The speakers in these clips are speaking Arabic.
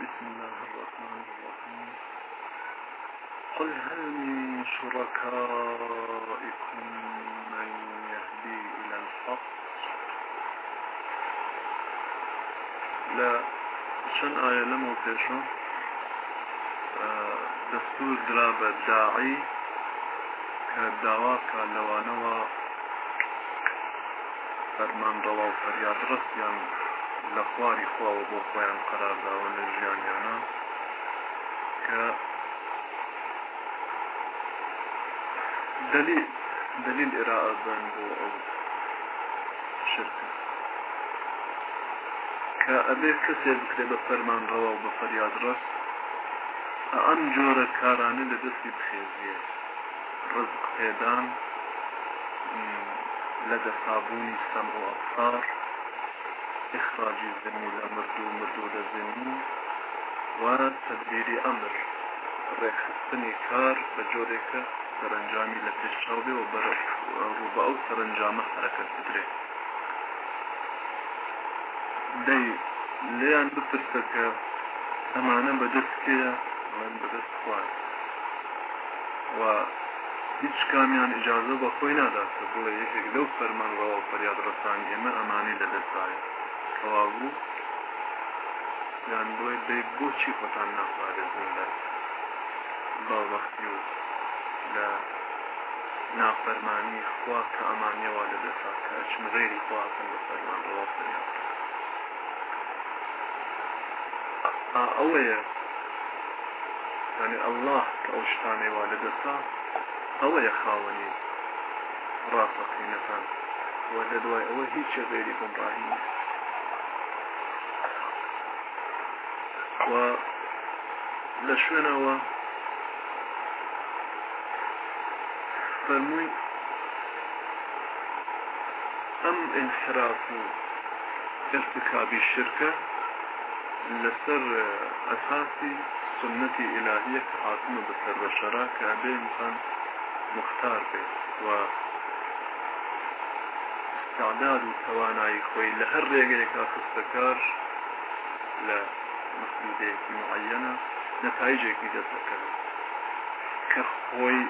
بسم الله الرحمن الرحيم. قل هل من شركائكم من يهدي إلى الحق؟ لا. شن آية لم وفيشو دستور دراب الداعي كالدعوات كاللوانوا فرمان روا وفرياد رسيان لە خواری خواوە بۆ خۆیان قەرارداوە لە ژیانیانە کە دلیل دلیل ئێراءەبن بۆ ئەو شرکە. کە ئەبێ کەسێ بکرێ بە فەرمانڕەوە بە فەریاد ڕست ئەم جۆرە کارانە لە دەستی بخێزیە. ڕزق پێدان لە دەسابوونی سەم و ئەفسار. إخراج الزميل مردو مردود الزميل وتدبير أمر. ڕێخستنی کار بە جۆرێکە سەرنجامی لە پێشچاوبێ و بەرە ڕووبە ئەو سەرنجامە حرەکەت بدرێت دەی لێیان بپرسە کە ئەمانە بەدەستکەیە من بەدەست خوارد و هیچ کامیان ئجازە بە خۆی ناداتە بۆ یەکێک لەو فەرمانڕەوە فەریاد ڕسانی ئێمە ئەمانی لە دەستایە تەوا بوو یان بڵێ دەی بۆچی خۆتان ناخوارزن لە باوەختی و لە نافەرمانی خوا کە ئەمانیەوە لە دەسا کە ئەچم غێری خواکەن بە فەرمان ڕۆفریا ئەوەیە ینی ئەله کە ئەو شتانێوا لە دەسا ئەوەیە خاوەنی ڕاستەقینەکان وە لە دوای ئەوە هیچ غێری گمڕاهی نیست و لە شوێنەوە فەرمووی ئەم انحراف و ارتكابی شرکە لەسەر ئەساسی سنەتی ئلهیە کە هاتمە بەسەر انسان مختار بێت و استعداد و توانایی خۆی لە هەر خستەکار لە محدودەیەکی معەنە نەتایجێکی دەستەکەوێت کە خۆی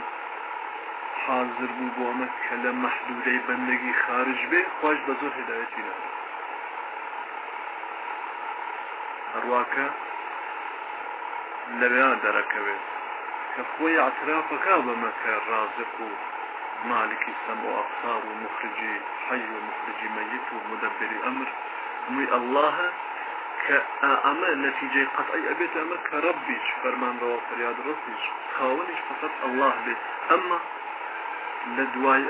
حاضر بوو بۆ ئەمە کە لە مەحدودەی بەندگی خارج بێ خۆش بە زۆر هدایەتی لە هەروواکە لەوێ دەرەکەوێت کە خۆی اعترافەکە بەمە کە ڕازق و مالکی سەم و ئەفسار و مخرجی حی و مخرجی مەیت و مدبری ئەمر مووی ئەلهە کە ئەمە نەتیجەی قەتعی ئەبێت ئەمە کە ڕبیش فەرمانڕەوە فریاد ڕستیش خاوەنیش فقط ئەلله بێت ئەمە لە دوای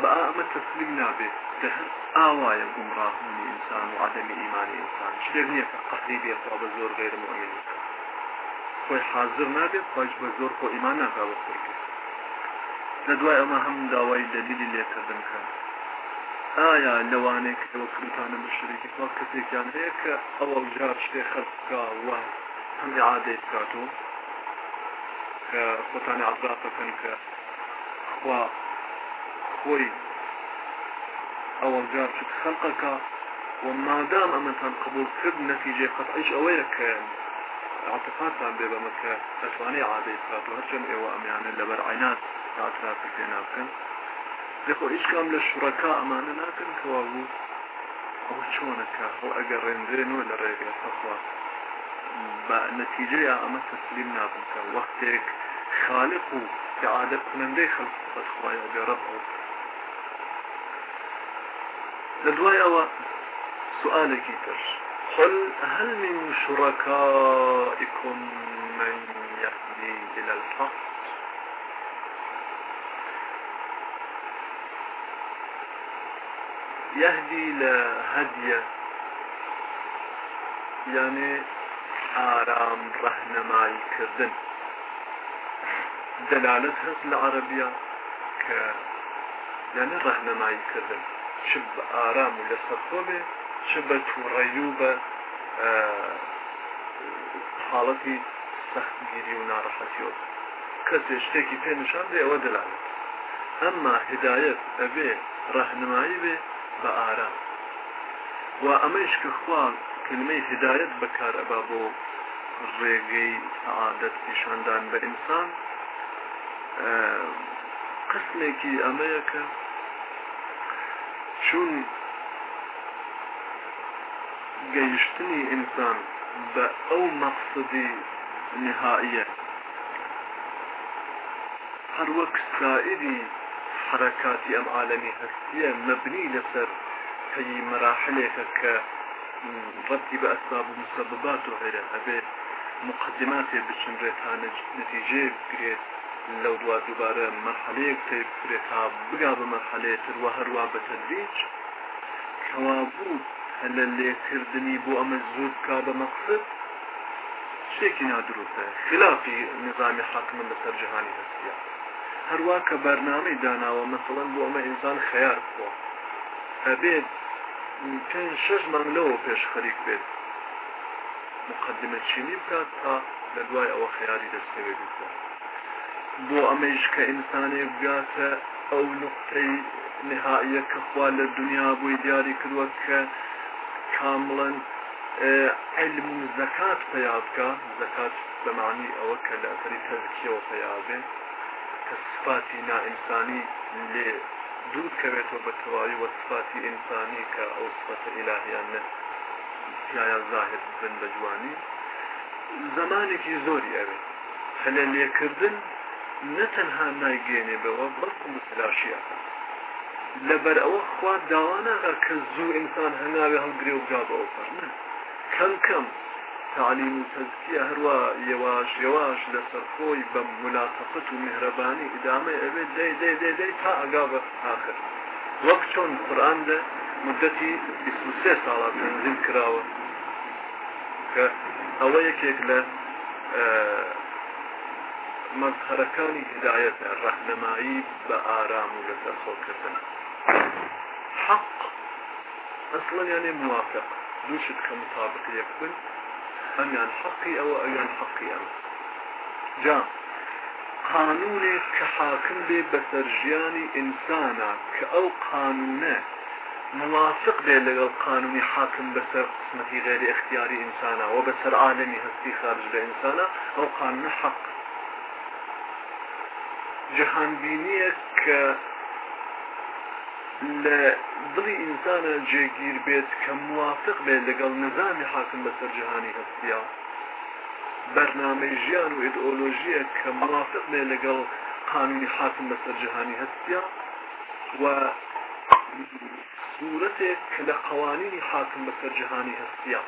بە ئەمە تەسلیم نابێت دەهر ئاوایە گمڕاهنی ئینسان و عدەمی ئیمانی ئینسان شتێک نییە کە بە زۆر غێر مؤمن خۆی حاضر نابێت خۆش بە زۆر خۆ ئیمان ناکا بە قورکێت لە دوای ئەمە ئایا لەوانەیە کە وەکتانە مشتێکی خوا کەسێکیان هەیە کە ئەوە جار شتێ خەرکا وە هەم عادەی بکاتەوە؟ کە خۆتانی عزراتەکەن کە خوا خۆی ئەوە جار شت خەلقەکە ومادام ئەمەتان قبول کرد نەتیجێ قەتعیش ئەوەیە کە اعتقادتان بێ بەمە کە دەتوانێت عادەی بکاتەوە. هەرچەند ئێوە ئەمیانە لەبەر عینات اعترافی پێ ناکەن. دەخۆ هیچ کام لە شوڕەکە ئەمانە ناکەن کەوا بوو ئەو چۆنەکە؟ ئەو ئەگەر ڕێنرێنەوە لە ڕێگە تەخوا بە نەتیجەیە ئەمە تەسلیم نابن کە وەختێک خالق و عادە کنندەی خەڵک بەخوایە گەڕە ئەو. لە تر. قل هل من شركائكم من يهدي إلى الحق؟ يهدي لهدية يعني آرام رهنماي كردن دلالت هز العربية ك يعني رهنماي كردن شب آرام لسخوبه شب توڕەیوبە حاڵەتی سەختگیری و ناڕەحەتیۆ کەسێ شتێکی پێ نیشان دێ ئەوە دەلالێت ئەمما هدایەت ئەبێ ڕەهنمایی بێ بە ئارام. و ئەمەش کە خوان کلمەی هدایت بەکار ئەبا بۆ ڕێگەی سعادت نیشاندان بە ئینسان قسمێکی ئەمەیە کە چون گەیشتنی ئینسان بە ئەو مەقصدی نهائیە. هەر وەک سائری حركاتی ئەم عالمی هەستیە مەبنی لەسەر هەیی مراحلێکە کە ڕەتی بە ئەسباب و مسببات و هەیە ئەبێ مقدماتێ لەو دوا دووبارە مەرحەلەیەک تێبرێت تا بگا بە مەرحەلەیەتر وە هەروە بە تەدریج. کەوابوو لە لێکردنی بۆ ئەمە زوو بکا بە مەقصد؟ شتێکی نادروستە خلافی نظامی هەستیە. هەروە کە بەرنامەی داناوە مەسەڵەن بۆ ئەمە ئینسان خەیار بووە ئەبێت پێنج شەش مانگلەوە پێش خەریک بێت. مقدمە چینی بکات تا لە دوای ئەوە خیاری دەستەوێت بکات بۆ ئەمەش کە ئینسانێک بگاتە ئەو نقطەی نهاییە کە خوا لە دنیا بووی دیاری کردوە کە کامڵەن علم و زەکات پیادکە زەکات بەمانی ئەوە کە لە ئەثری تەزکیەوە پیابێ کە سفاتی نائینسانی لێ دوور کەوێتەوە بە تەواوی وە سفاتی ئینسانی کە ئەو سفەتە ئیلاهیان نە تایە زاهر بن بە جوانی زمانێکی زۆری ئەوێ. هەلە لێکردن نەتەنها نایگەێنێ بەوە بەڵکو متلاشیەکە. لەبەر ئەوە خوا داوانەکە کە زوو ئینسان هەنگاوی هەڵگرێ و گا بەوە فەرمە کەم کەم تعلیم و تەزکیە هەروە یەواش یەواش لەسەر خۆی بە ملاقفت و مهرەبانی ئیدامە ئەوێت دەی دەی دەی دەی تا ئەگا بە آخر. وەک چۆن قورآن دە مدەتی 23 ساڵا تەنزیم کراوە. کە ئەوە یەکێک لە مەزهرەکانی هدایەتە ڕەحنەمایی بە ئارام و لەسەر خۆکردن. حق ئەسڵەن یانێ موافق. دووشت کە مطابق یەک بن. ئەمیان حەقی ئەوە ئەویان حەقی ئەمە جا. قانونێک کە حاکم بێ بەسەر ژیانی ئینسانە موافق بێ لەگەڵ قانونی حاکم بەسەر قسمەتی غێری اختیاری ئینسانە و بەسەر عالمی خارج لە ئینسانە ئەو قانونە حەق جهانبینیە کە لە دڵی ئینسانە جێگیر بێت کە موافق بێت لەگەڵ نظامی حاکم بەسەر جهانی هەستیا بەرنامەی ژیان و ئیدئۆلۆژیە کە موافق بێت لەگەڵ قانونی حاکم بەسەر جهانی هەستیا و صورتێک کە لە قوانینی حاکم بەسەر جهانی هەستیا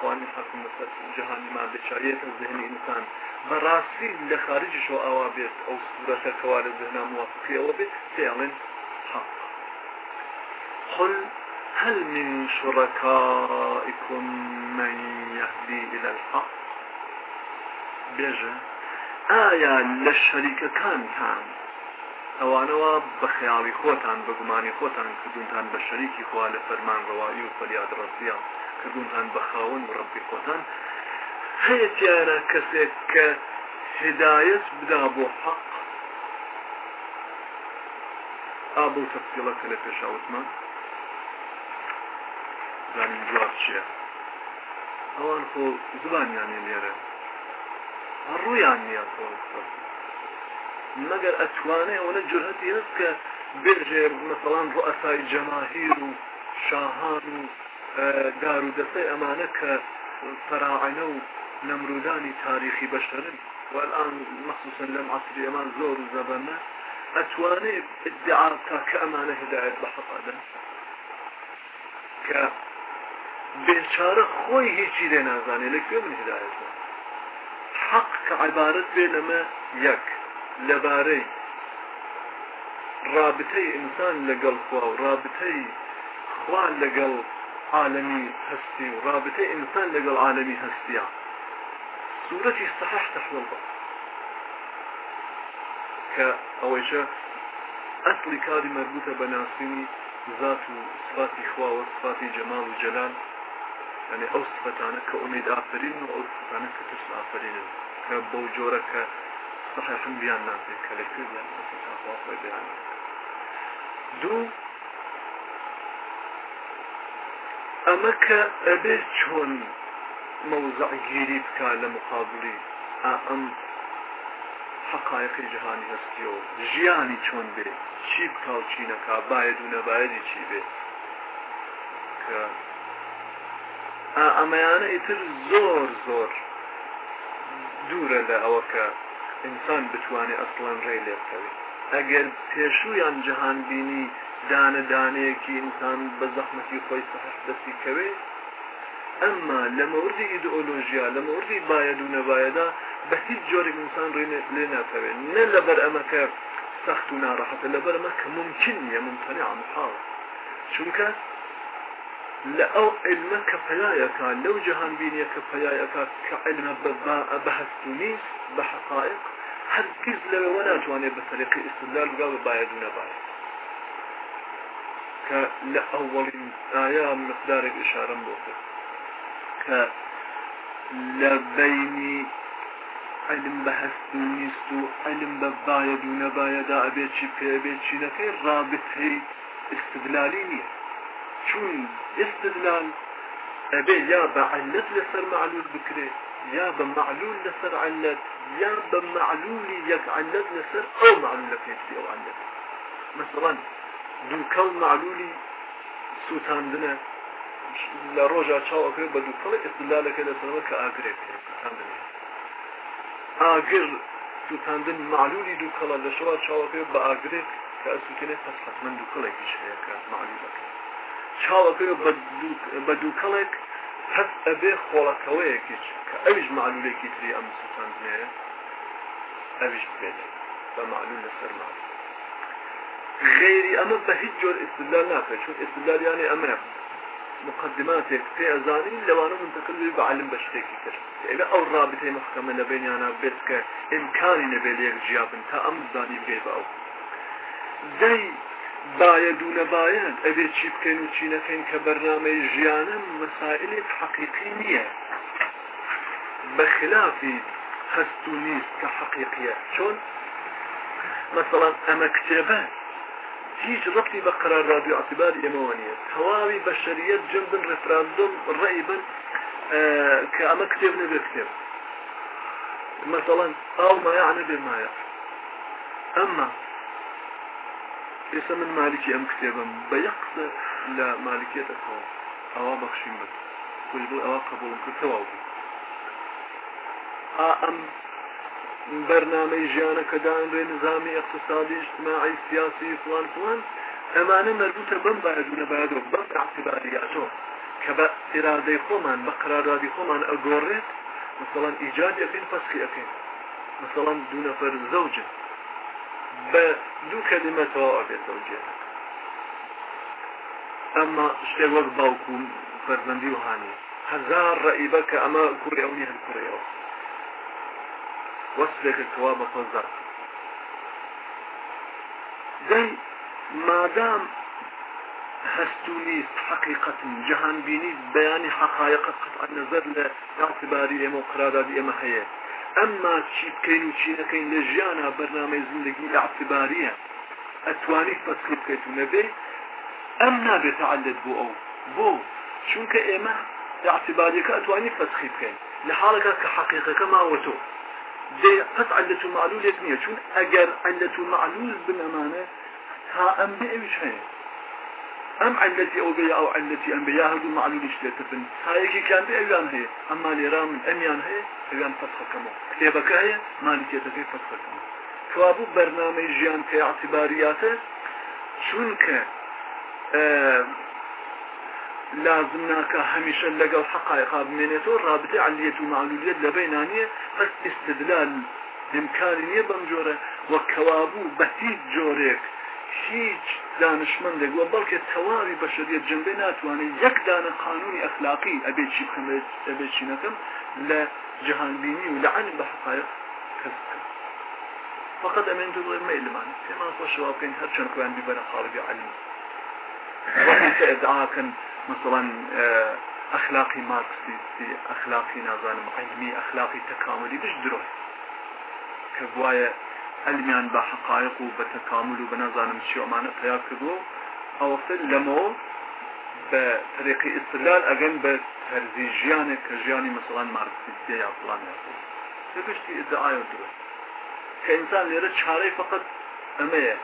قوانین حاکم بەسەر جهانی ما بچایەتە ذهنی ئینسان بەڕاستی لە خارجیشەوە ئاوا بێت ئەو سورەتە کەوا لە ذهنا موافقی ئەوە بێت پێڵێن حق قل هل من شركائكم من يهدي إلى الحق؟ بێژە ئایا لە شەریکەکانتان ئەوانەوە بە خیاڵی خۆتان بە گومانی خۆتان کردوونتان بە شەریکی خوا لە فەرمانڕەوایی و فەریاد ڕستیان کردوونتان بە خاون و ڕبی خۆتان هەیە تیانە کەسێک کە هدایت بدا بۆ حەق پێشاوتمان زانین جواب چییە ئەوان خۆ زبانیانی لێرە ڕوویان نییە مەگەر ئەتوانێ ئەوە جرهەتی هەست کە بێژێ مەسەڵان ڕئەسای جەماهیر و شاهان و دار و دەستەی ئەمانە کە فراعنە و نەمرودانی تاریخی بەشەرن والآن مخصوصا لم عصر ئەمان زۆر و زەبەنە ئەتوانێ ادعا تا کە ئەمانە هدایت بە حەقادەن کە بێچارە خۆی هیچی لێ نازانێت لەکوێ من هدایەتە؟ حەق کە عیبارەت بێ لەمە یەک لەبارەی رابطەی ئینسان لەگەڵ خوا و رابطەی خوا لەگەڵ عالمی هەستی و رابطەی ئینسان لەگەڵ عالمی هەستیە. سوورەتی صحح تحویل بە. کە ئەوەیشە ئەسلی کاری مربوطە بە ناسینی ذات و صفاتی خوا و صفاتی جەمال و جەلال يعني ئەو صفتانە کە ئومید ئافرین و ئەو صفتانە کە ترس ئافرینن کە بەو جۆرە کە صحیحن بیان ناکرێت کە لەکوێ بیان خۆی بیان دوو ئەمە کە ئەبێت چۆن مەوزع گیری بکە لە مقابلی ئەم حقایقی جهانی هەستیەوە ژیانی چۆن بێ چی بکاو چی نەکا باید و نەبایەتی چی بێ کە ئەمەیانە ئیتر زۆر زۆر دوورە لە ئەوە کە ئینسان بتوانێت ئەسڵان ڕێ لێ بکەوێت ئەگەر پێشویان جەهان بینی دانە دانەیەکی ئینسان بە زەحمەتی خۆی سەحش دەستی کەوێت ئەمما لە مەوردی ئیدئۆلۆژیا لە مەوردی باید و نەبایەدا بە هیچ جۆرێک ئینسان لێ ناکەوێت نە لەبەر ئەمەکە سەخت و ناڕەحەتە لەبەر ئەمە کە ممکن نیە ممتەنع محاڵ چونکە لە ئەو علمە کە پەلایەکە لەو جەهان بینیە کە پەلایەکە کە علمە بەهست و نیست بە حقائق هەرگیز لەوەوە ناتوانێت بە طریقی ئستدلال بگا بە باید و نەباید کە لە ئەوەڵین ئایا مقدارێک علم بە هەست و نیست و علم بە باید و نەبایەدا ئەبێت چی پێ بێت چینەکەی استدلالی نییە چون استدلال ئەبێ یا بە علت لەسەر معلول بکرێ یا بە معلول لەسەر علت یا بە معلولی یەک علت لەسەر ئەو معلولەکەی ئەو علت. مثلا دووکەڵ معلولی سووتاندنە لە ڕۆژا چاوەکرێت بە دووکەڵی استدلالەکە لەسەرەوە کە ئاگرێت ئاگر سووتاندن معلولی دووکەڵە لە شەوە چاوەکرێت بە ئاگرێت کە ئەسووتێنێت پس حتمما دووکەڵێکی شەیەکە معلولەکە چاوەکە بە دووکەڵێک هەست ئەبێ خۆڵەکەوەیەکیش کە ئەویش معلولێکی تری ئەم سوساندنەیە ئەویش بێت بە معلول لەسەر معلول غێری ئەمە بە هیچ جۆر استدلال ناکرێت چون استدلالیانێ ئەمە مقدماتێک پێ ئەزانین لەوانە منتقل بە عالم بە شتێکی تر ئێمە ئەو رابطەی محکەمە لە بینیانە بێت کە ئمکانی نەبێت یەک جیابن تا ئەم زانی بێ بە ئەو دەی چی بکەین و چی نەکەین کە بەرنامەی ژیانە مەسائلێک حەقیقی نییە بەخلافی هەست و نیست کە حەقیقیە چۆن مثلا ئەمە کتێبە هیچ ڕبتی بە قراردادی اعتبار ئێمەوە نیە تەواوی بەشریت جنبن ڕفراندم ڕێی بن کە ئەمە کتێب نەبێ کتێب مثلا ئاو ئێستا من مالکی ئەم کتێبم. بە یەقسە لە مالکێتەکەەوە ئەوە بەخشیم بێت خۆش بڵ ئەوە قبولم کرد تەواو بوو ئەم بەرنامەی ژیانە کە دانرێ نظامی اقتصادی اجتماعی سیاسی فلان فلان. ئەمانە مربوطە بەم باید و نەبایدەوە بەم اعتباریاتۆ کە بە ئێرادەی خۆمان بە قراردادی خۆمان ئەگۆڕێت مثلا ئیجاد ئەەکەین فەسخی ئەەکەین مثلا دوو نەفەر زەوجن. بە دوو کەلیمەتەوە ئەبێت زەوجێت ئەمما شتێک وەک باوکو فەرزەندی و هاانی هەزار ڕئیبە کە ئەمە کوڕی ئەونی هەر کوڕیەوە وەسلێکەوە بە خۆزار دەی مادام هەست و نیست حقیقت جهان بینی بەیانی حقایقت قطع نظر لە اعتباری ئێمە و قرادادی ئێمە هەیە ئەمما چی بکەین و چی نەکەین لە ژیانە بەرنامەی زندگی اعتباریە ئەتوانی فەسخی بکەیت و نەبێ ئەم نابێت عەلت بۆ ئەو. بۆ چونکە ئێمە اعتباریەکە ئەتوانی فەسخی بکەین. لە حاڵەکە کە حقیقەکە ماوەتۆ دێ پس عەلت و معلولێک نییە. چون ئەگەر عەلت و معلول بنەمانە تا ئەم بێ ئەویش هەیە. ئەم علەتی ئەو بێ ئەو علەتی ئەم بیا هەردوو معلولیش لێتە بن تایەکی کان بێ ئەویان هەیە. ئەمما لێرا من ئەمیان هەیە ئەویان فەسخەکەمەوە کتێبەکە هەیە مالیکێتەکەی فەسخەکەمەوە کوابوو بەرنامەی ژیان کە اعتباریاتە چونکە لازم ناکە هەمیشە لەگەڵ حقایقا بمێنێتەوە. رابطه علیەت و معلولیت لە بینانیە بەس استدلال امکانی نییە بەم جۆرە. وە کەوابوو بە هیچ جۆرێک هیچ دانشمندێک وە بەڵکە تەواوی بەشریت جنبێ ناتوانێت یەک دانە قانونی ئەخلاقی ئەبێت چی بکەمێت ئەبێت چی نەکەم لە جهانبینی و لە عین بە حقایق کەس فقط ئەمێن دوو بڵێ مەیلمان پێمان خۆشەوە بکەین هەر چەند کویان بیبەرە خاڵبی علم. وەکە ئەدعاکەن مثلا ئەخلاقی مارکسیستی ئەخلاقی نازانم علمی ئەخلاقی تەکاملی بش درۆی. کە بواە علمیان بە حقایق و بە تەکامل و بە نازانم چی ئەمانە پیا کردووە. ئەوەختە لەمەوە بە طريقی استدلال ئەگەن بە هەرزی ژیانێک کە ژیانی مەسەڵان مارکسیستە یا فڵان گشتی ئدعای درست. کە ئینسان لێرە چارەی فقط ئەمەیە.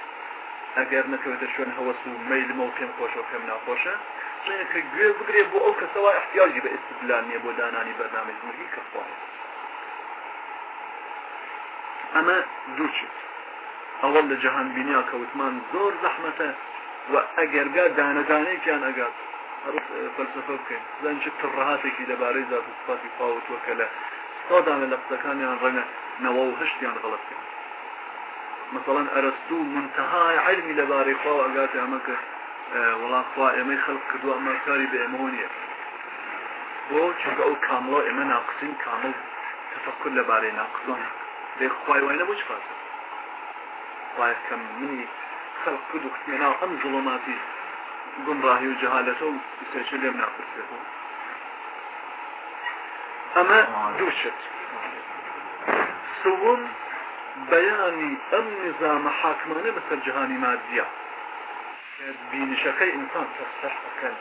ئەگەر نەکەوێتە شوێن هەوەس و مەیلمە و پێم خۆشە و پێم ناخۆشە کە گوێ بگرێ بۆ ئەو کەسەوە احتیاجی بە ئستدلال نییە بۆ دانانی بەرنامە زمری کە خواهێت ئەمە دووچێت ئەوەڵ لە جەهان بینیا کەوتمان زۆر زەحمەتە و ئەگەرگا دانەدانەیەکیان ئەگات فەلسفە بکەین. زان چ تڕهاتێکی دەبارەی زات سپاتی پاوتوەکە لە سادانە لە قسەکانیان ڕەنە نەوە و هەشتیان غڵەتکەن مثلا ئەرستو منتهای علمی لەبارەی خوا ئەگات ئەمەکە وڵات خوا ئێمەی خەڵق کردو ئەمە کاری بە ئێمە نییە بۆ چونکە ئەو کامڵۆ ئێمە ناقسین کامل تفکر لەبارەی ناقصۆن لێ خوای وای نەبوو فاسە خوای کەم منی خەڵق کرد و خستێ ناو ئەم زڵۆماتی گمڕاهی و جەهالەتە و سێچ لێم ناپرسێتەوە ئەمە دووشت سوم بەیانی ئەم نظامە حاکمانە بەسەر جهانی مادیە بینشەکەی ئینسان تەسەح ئەەکەن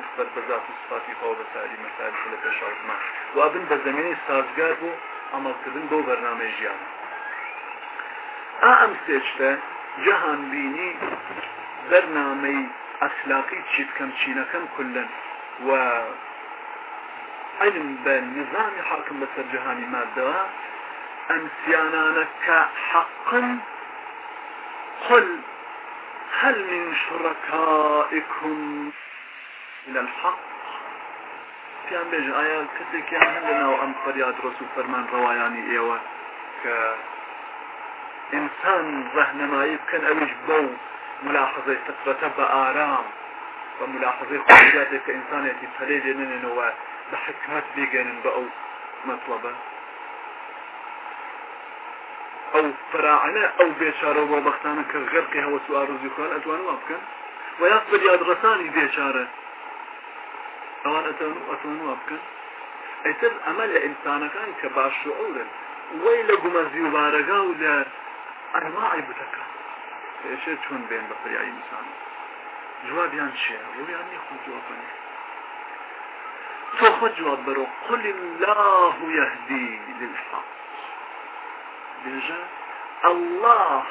نسبت بەذات و سفاتی خۆ بەساری مەسال لە پێشاوتمان وابن بە زمینی سازگار بوو ئەمەڵکردن بۆ بەرنامەی ژیان. ئا ئەم سێچتە جەهان بینی بەرنامەی ئەسلاقی چیتکەم چینەکەم کلن و علم بە نظامی حاکم بەسەر جهانی مادەوە ئەم سیانانەکە حقا قل هل من شركائكم إلى الحق. پیان بێژ؟ ئایا کەسێکیان هەن لەناو ئەم فەریاد ڕسو فەرمان ڕەوایانی ئێوە کە ئینسان ڕەهنەمایی بکەن ئەویش بەو ملاحظەی فطرەتە بە ئارام بە ملاحظەی خۆجاتێک کە ئینسانێتی پەلێ لێنێنەوە بە حکمت بێگەنن بە ئەو مەطلبە ئەو فراعنە ئەو بێچارە بۆ بەختانە کە غەرقی هەوە سوارۆزی خوان ئەتوان وا بکەن؟ و یا بەریاد ڕسانی بێچارە؟ ئەوان ئەتەن ئەتوان وا بکەن ئەیتر ئەمە لە ئینسانەکان کە باشعورن وی لە گومەزی و بارەگا و لە ئەنواعی بتەکە پێشێ چۆن بێن بە فریایی میسان جوابیان چیە ڕویان نیە خۆ جوابنی تۆ خۆ جواب بەرۆ قل الله يهدي للحق. بێژە الله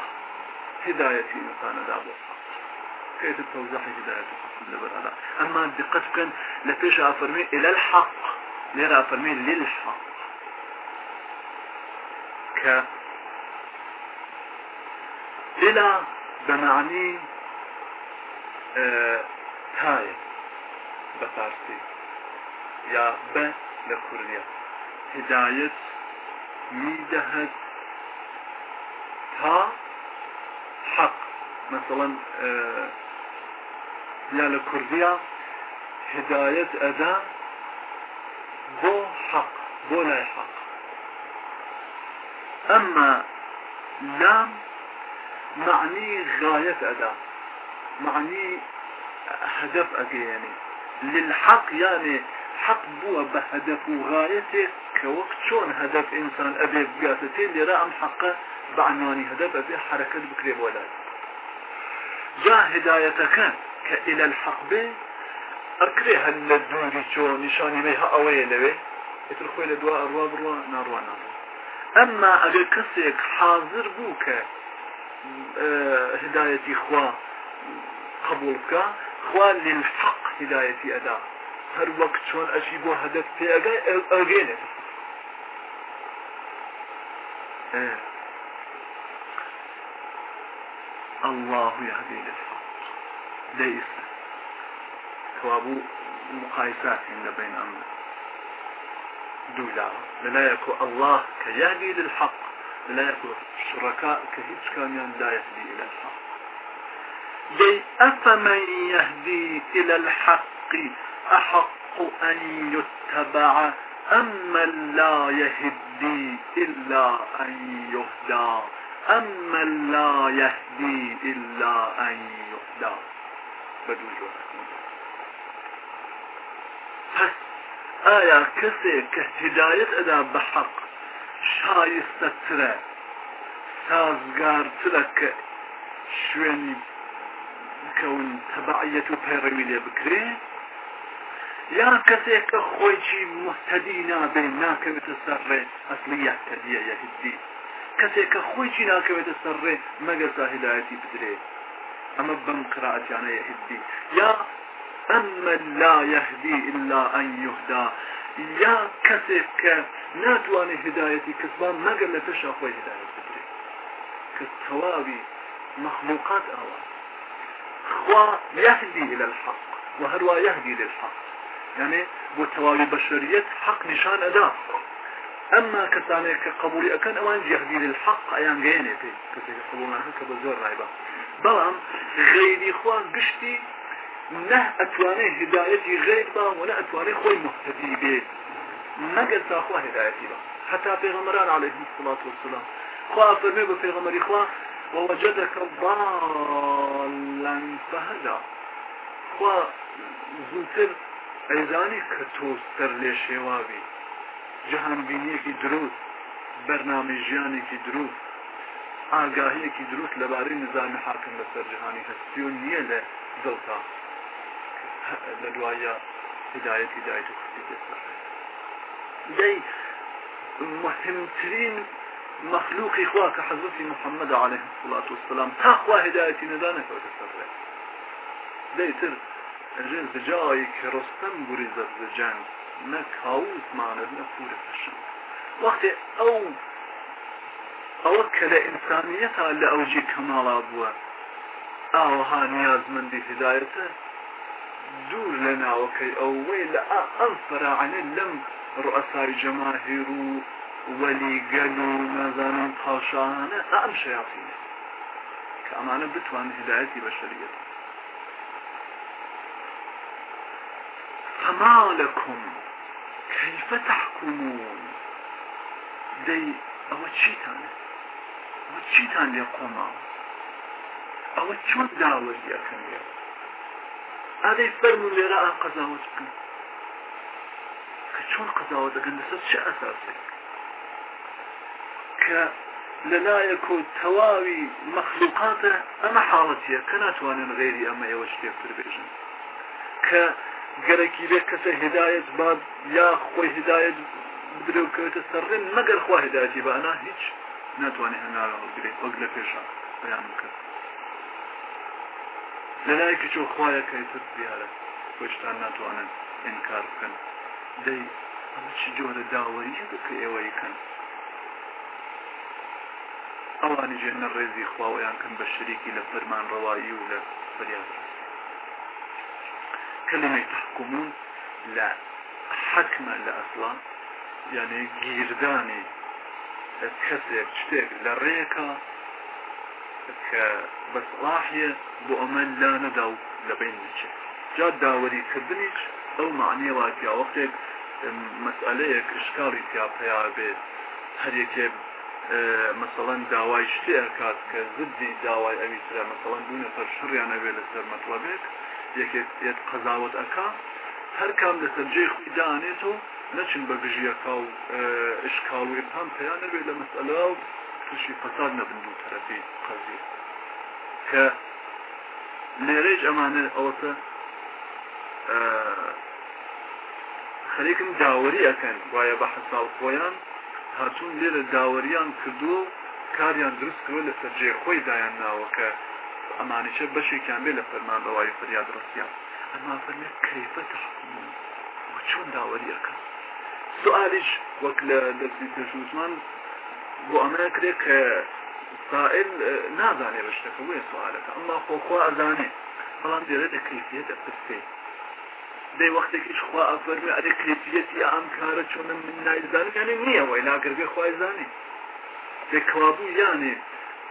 هدايتي إنسان دابو. كيف هداية الحق لبرهلا أما دقت كان لفيش أفرمي إلى الحق. ليرى أفرمي للحق. ك إلى بمعني آه تاي بفارسي يا ب لكورنيا هداية ميدهت تا حق. مثلا يا لكردية هداية أداء بو حق بو لا حق. أما لام معني غاية أداء معني هدف أجياني للحق يعني حق بووە بە هەدەف و غایەتێک کە وەک چۆن هەدەف ئینسان ئەبێ بگاتێ لێرە ئەم حەقە بەعنوانی هەدەف ئەبێ حرەکەت بکرێ بۆ لای کە إلى الحق بێ ئەکرێ هەل لە دووری چۆ نیشانی ها ئەوەیە لەوێ ئتر خۆی لە دوا ئەڕوا بڕوە ناڕوە ئەمما ئەگەر حاضر بوو کە هدایەتی خوا قبول بکە خوا للحق هدایەتی ئەدا هەر وەک چۆن ئەشی بۆ هەدەف پێگای ئەگەێنێت الله يهدي للحق. ليس. كوابو مقايسات بين أمر. دولا لا يكون الله كيهدي للحق لا يكون شركاء كهيج كان لا يهدي إلى الحق. دي أفمن يهدي إلى الحق أحق أن يتبع أمن لا يهدي إلا أن يهدى؟ أمن لا يهدي إلا أن يهدى؟ بدو پس ئایا کەسێک کە هدایت ئەدا بە حەق شایستەترە سازگارترە کە شوێنی بکەون تەبعەت و پەیڕەوی لێ بکرێ یا کەسێک کە خۆیچی مهتەدی نابێ ناکەوێتە سەرڕێ ئەسلی یاهتەدیە یەهدی کەسێک کە خۆیچی ناکەوێتە سەرڕێ مەگەر ساهدایەتی بدرێ ئەمە بەم قراءەتیانە یەهدی یا ئەمە لا يهدي إلا أن يهدى. کە ناتوانێت هدایەتی کەسبان مەگەر لە پێشا خۆی هدایەت بدرێ کە تەواوی مخلوقات ئەوە. خوا يهدي إلى الحق وهروا يهدي للحق يعني تەواوی بەشریت حق ئەدا. ئەمما کەسانێک کە قبولی ئەەکەن ئەوان جهدی للحق گەێنێ پێ کەسێک قبولناکە کە بە زۆر ڕایبە بەڵام غیری خوان گشتی نه ئەتوانێ هدایەتی غیر با و نە ئەتوانێ خۆی مهتدی بێت مەگەر تاخوا هدایەتی بە. حتا پێغەمەران عليه الصلاة والسلام خوا فەرمێ بە پێغەمەری خوا ووجدك ضالا فهدى خوا زووتر ئەیزانی کە تۆ سەر لێ شێواوی. جهانبینیەکی دروست بەرنامە ژیانێکی ئاگاهەیەکی دروست لەبارەی نظامی حاکم لەسەر جهانی هەستی و نییە لە دڵتا لە دوایە هدایەتی دایت و خستی دەسەر دەی مهمترین مخلوقی خوا کە حەزرەتی محەممەد عليه الصلاة والسلام تا خوا هدایەتی نەدانێتەوە سەر دەیتر ئەژێ زجاوی کە ڕستەم گوریزە زجان نە کاوسمانت نە پورە پەشم وەختێ ئەو ئەوە کە لە ئینسانیەتا لە ئەوجی کەماڵا بووە ئاوەها نیازمەندی هدایەتە دوور لە ناوەکەی ئەوەی لە ئەم فراعنە لەم ڕئەسای جەماهیر و وەلیگەل و نازانم پاشانە ئەم شیاطینە کە ئەمانە بتوان هدایەتی بەشریەت فما لكم كيف تحكمون دي چیتان لێ قۆماوە ئەوە چۆن داوەریەکەن لێەوە ئادەی فەرم و لێرە ئا قەزاوت بکەن کە چۆن قەزاوە دەگەن لەسەر چه ئەساسێک کە لەلایەک و تەواوی مەخلوقاتە ئەمە حاڵەتیە کە ناتوانن غێری ئەمە ئێوە شتێکتر بێژن کە گەرەکی لێ کەسە هدایت باد یا خۆی هدایت بدرێ و کەوێتە سەرڕێن مەگەر خوا هدایەتی بانا هیچ ناتوانێت هەناڵگرێت وەک لە پێشە بەیان بکەن لەلایەکی چۆ خوایەکەیتر دیارە خۆشتان ناتوانن ئینکار بکەن دەی ئەمە چی جۆرە داوەریە بکە ئێوەیکەن ئەوانی ژێنە ڕێزی خواوەیان کەم بە شەریکی لە فەرمان ڕەوایی و لە فریادڕ كلمة تحكمون لا حكم لا أصلا يعني جيرداني کەسێک شتێک لە ڕێکە کە بەسڵاحە بۆ ئەمە لا نەدا و لەبین بچێت جا داوەریکردنیش ئەو معنیێ واتیا وەختێک مەسئلەیەک شکاری تیا پیا بێت. هەرێکێ مثلەن داوای شتی ئەکات کە زدی داوای ئەویسرا مثلەن دوو نەفەر شڕیانە بێت لەسەر مەطلبێک یەکێت قەزاوت ئەکا. هەر کام لەسەر جێ خویدانێت و نەچن بە گژیەکە و ئشکال و ئپام پێیان نەبێت لە مەسئلە و تووشی فەساد نەبن دوو تەرەفی قەزی کە لێرەش ئەمانە ئەوەتە خەریکم داوەری ئەەکەن وایە بە حەساو خۆیان هاتوون لێرە داوەریان کردو کاریان دروست کرد لەسەر جێ خۆی دایان ناوەکە ئەمانیشە بەشێکیان بێ لە فەرمان ڕەوای فریاد ڕستیان. ئەما فەرمێ کەیفە تحکمون چۆن داوەریەکە سوالش وەک لە دەستی پێشوزمان بۆ ئەمەکرێت کە سائل نازانێ بە شتەکە وێ سوالەکە. ئەمما خۆخوا ئەزانێ. بەڵام دێرە دەکەیفێت ئەپرسێ دەی وەختێکیش خوا ئەفەرمێ ئەدە کێفیەتی ئام کارە چۆنە من نایزانانی نییە وی ناگرگە خوازانێ دەکوابوو یانێ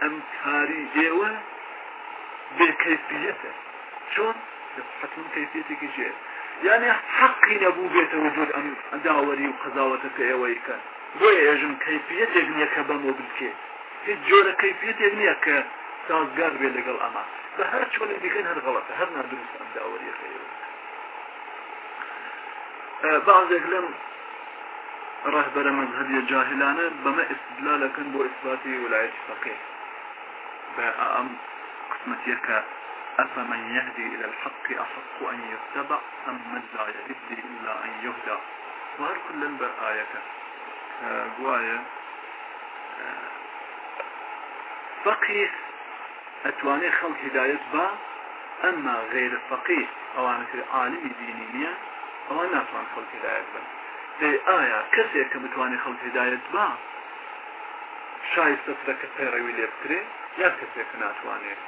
ئەم کاری ئێوە بێکەیفیەتە. چۆن؟ حتم کەیفیەتێکی ژێت يعني حقي نبو بيت وجود أم داوري وقضاوتك ايويك بويا يجم كيفية يغنية كبام وبالكي هيج جورة كيفية يغنية كسازقار بي لقل أما. فهر شون اللي كان هر غلط هر نادرس أم داوري ايويك أه بعض يقلم رهبر مذهبي جاهلانه بما استدلالا كان بو إثباتي ولاية فقيه بأم کە أفمن يهدي إلى الحق أحق أن يتبع أم من لا يهدي إلا أن يهدى؟ وهر كل بر آية. قوايا فقيه أتواني خلق هداية با أما غير فقيه أو أنا عالم دينية أو أنا ناتوان خلق هداية با. دي آية كسي كمتواني خلق هداية با پەیڕەوی لێ بکرێ یا کەسێک ناتوانێت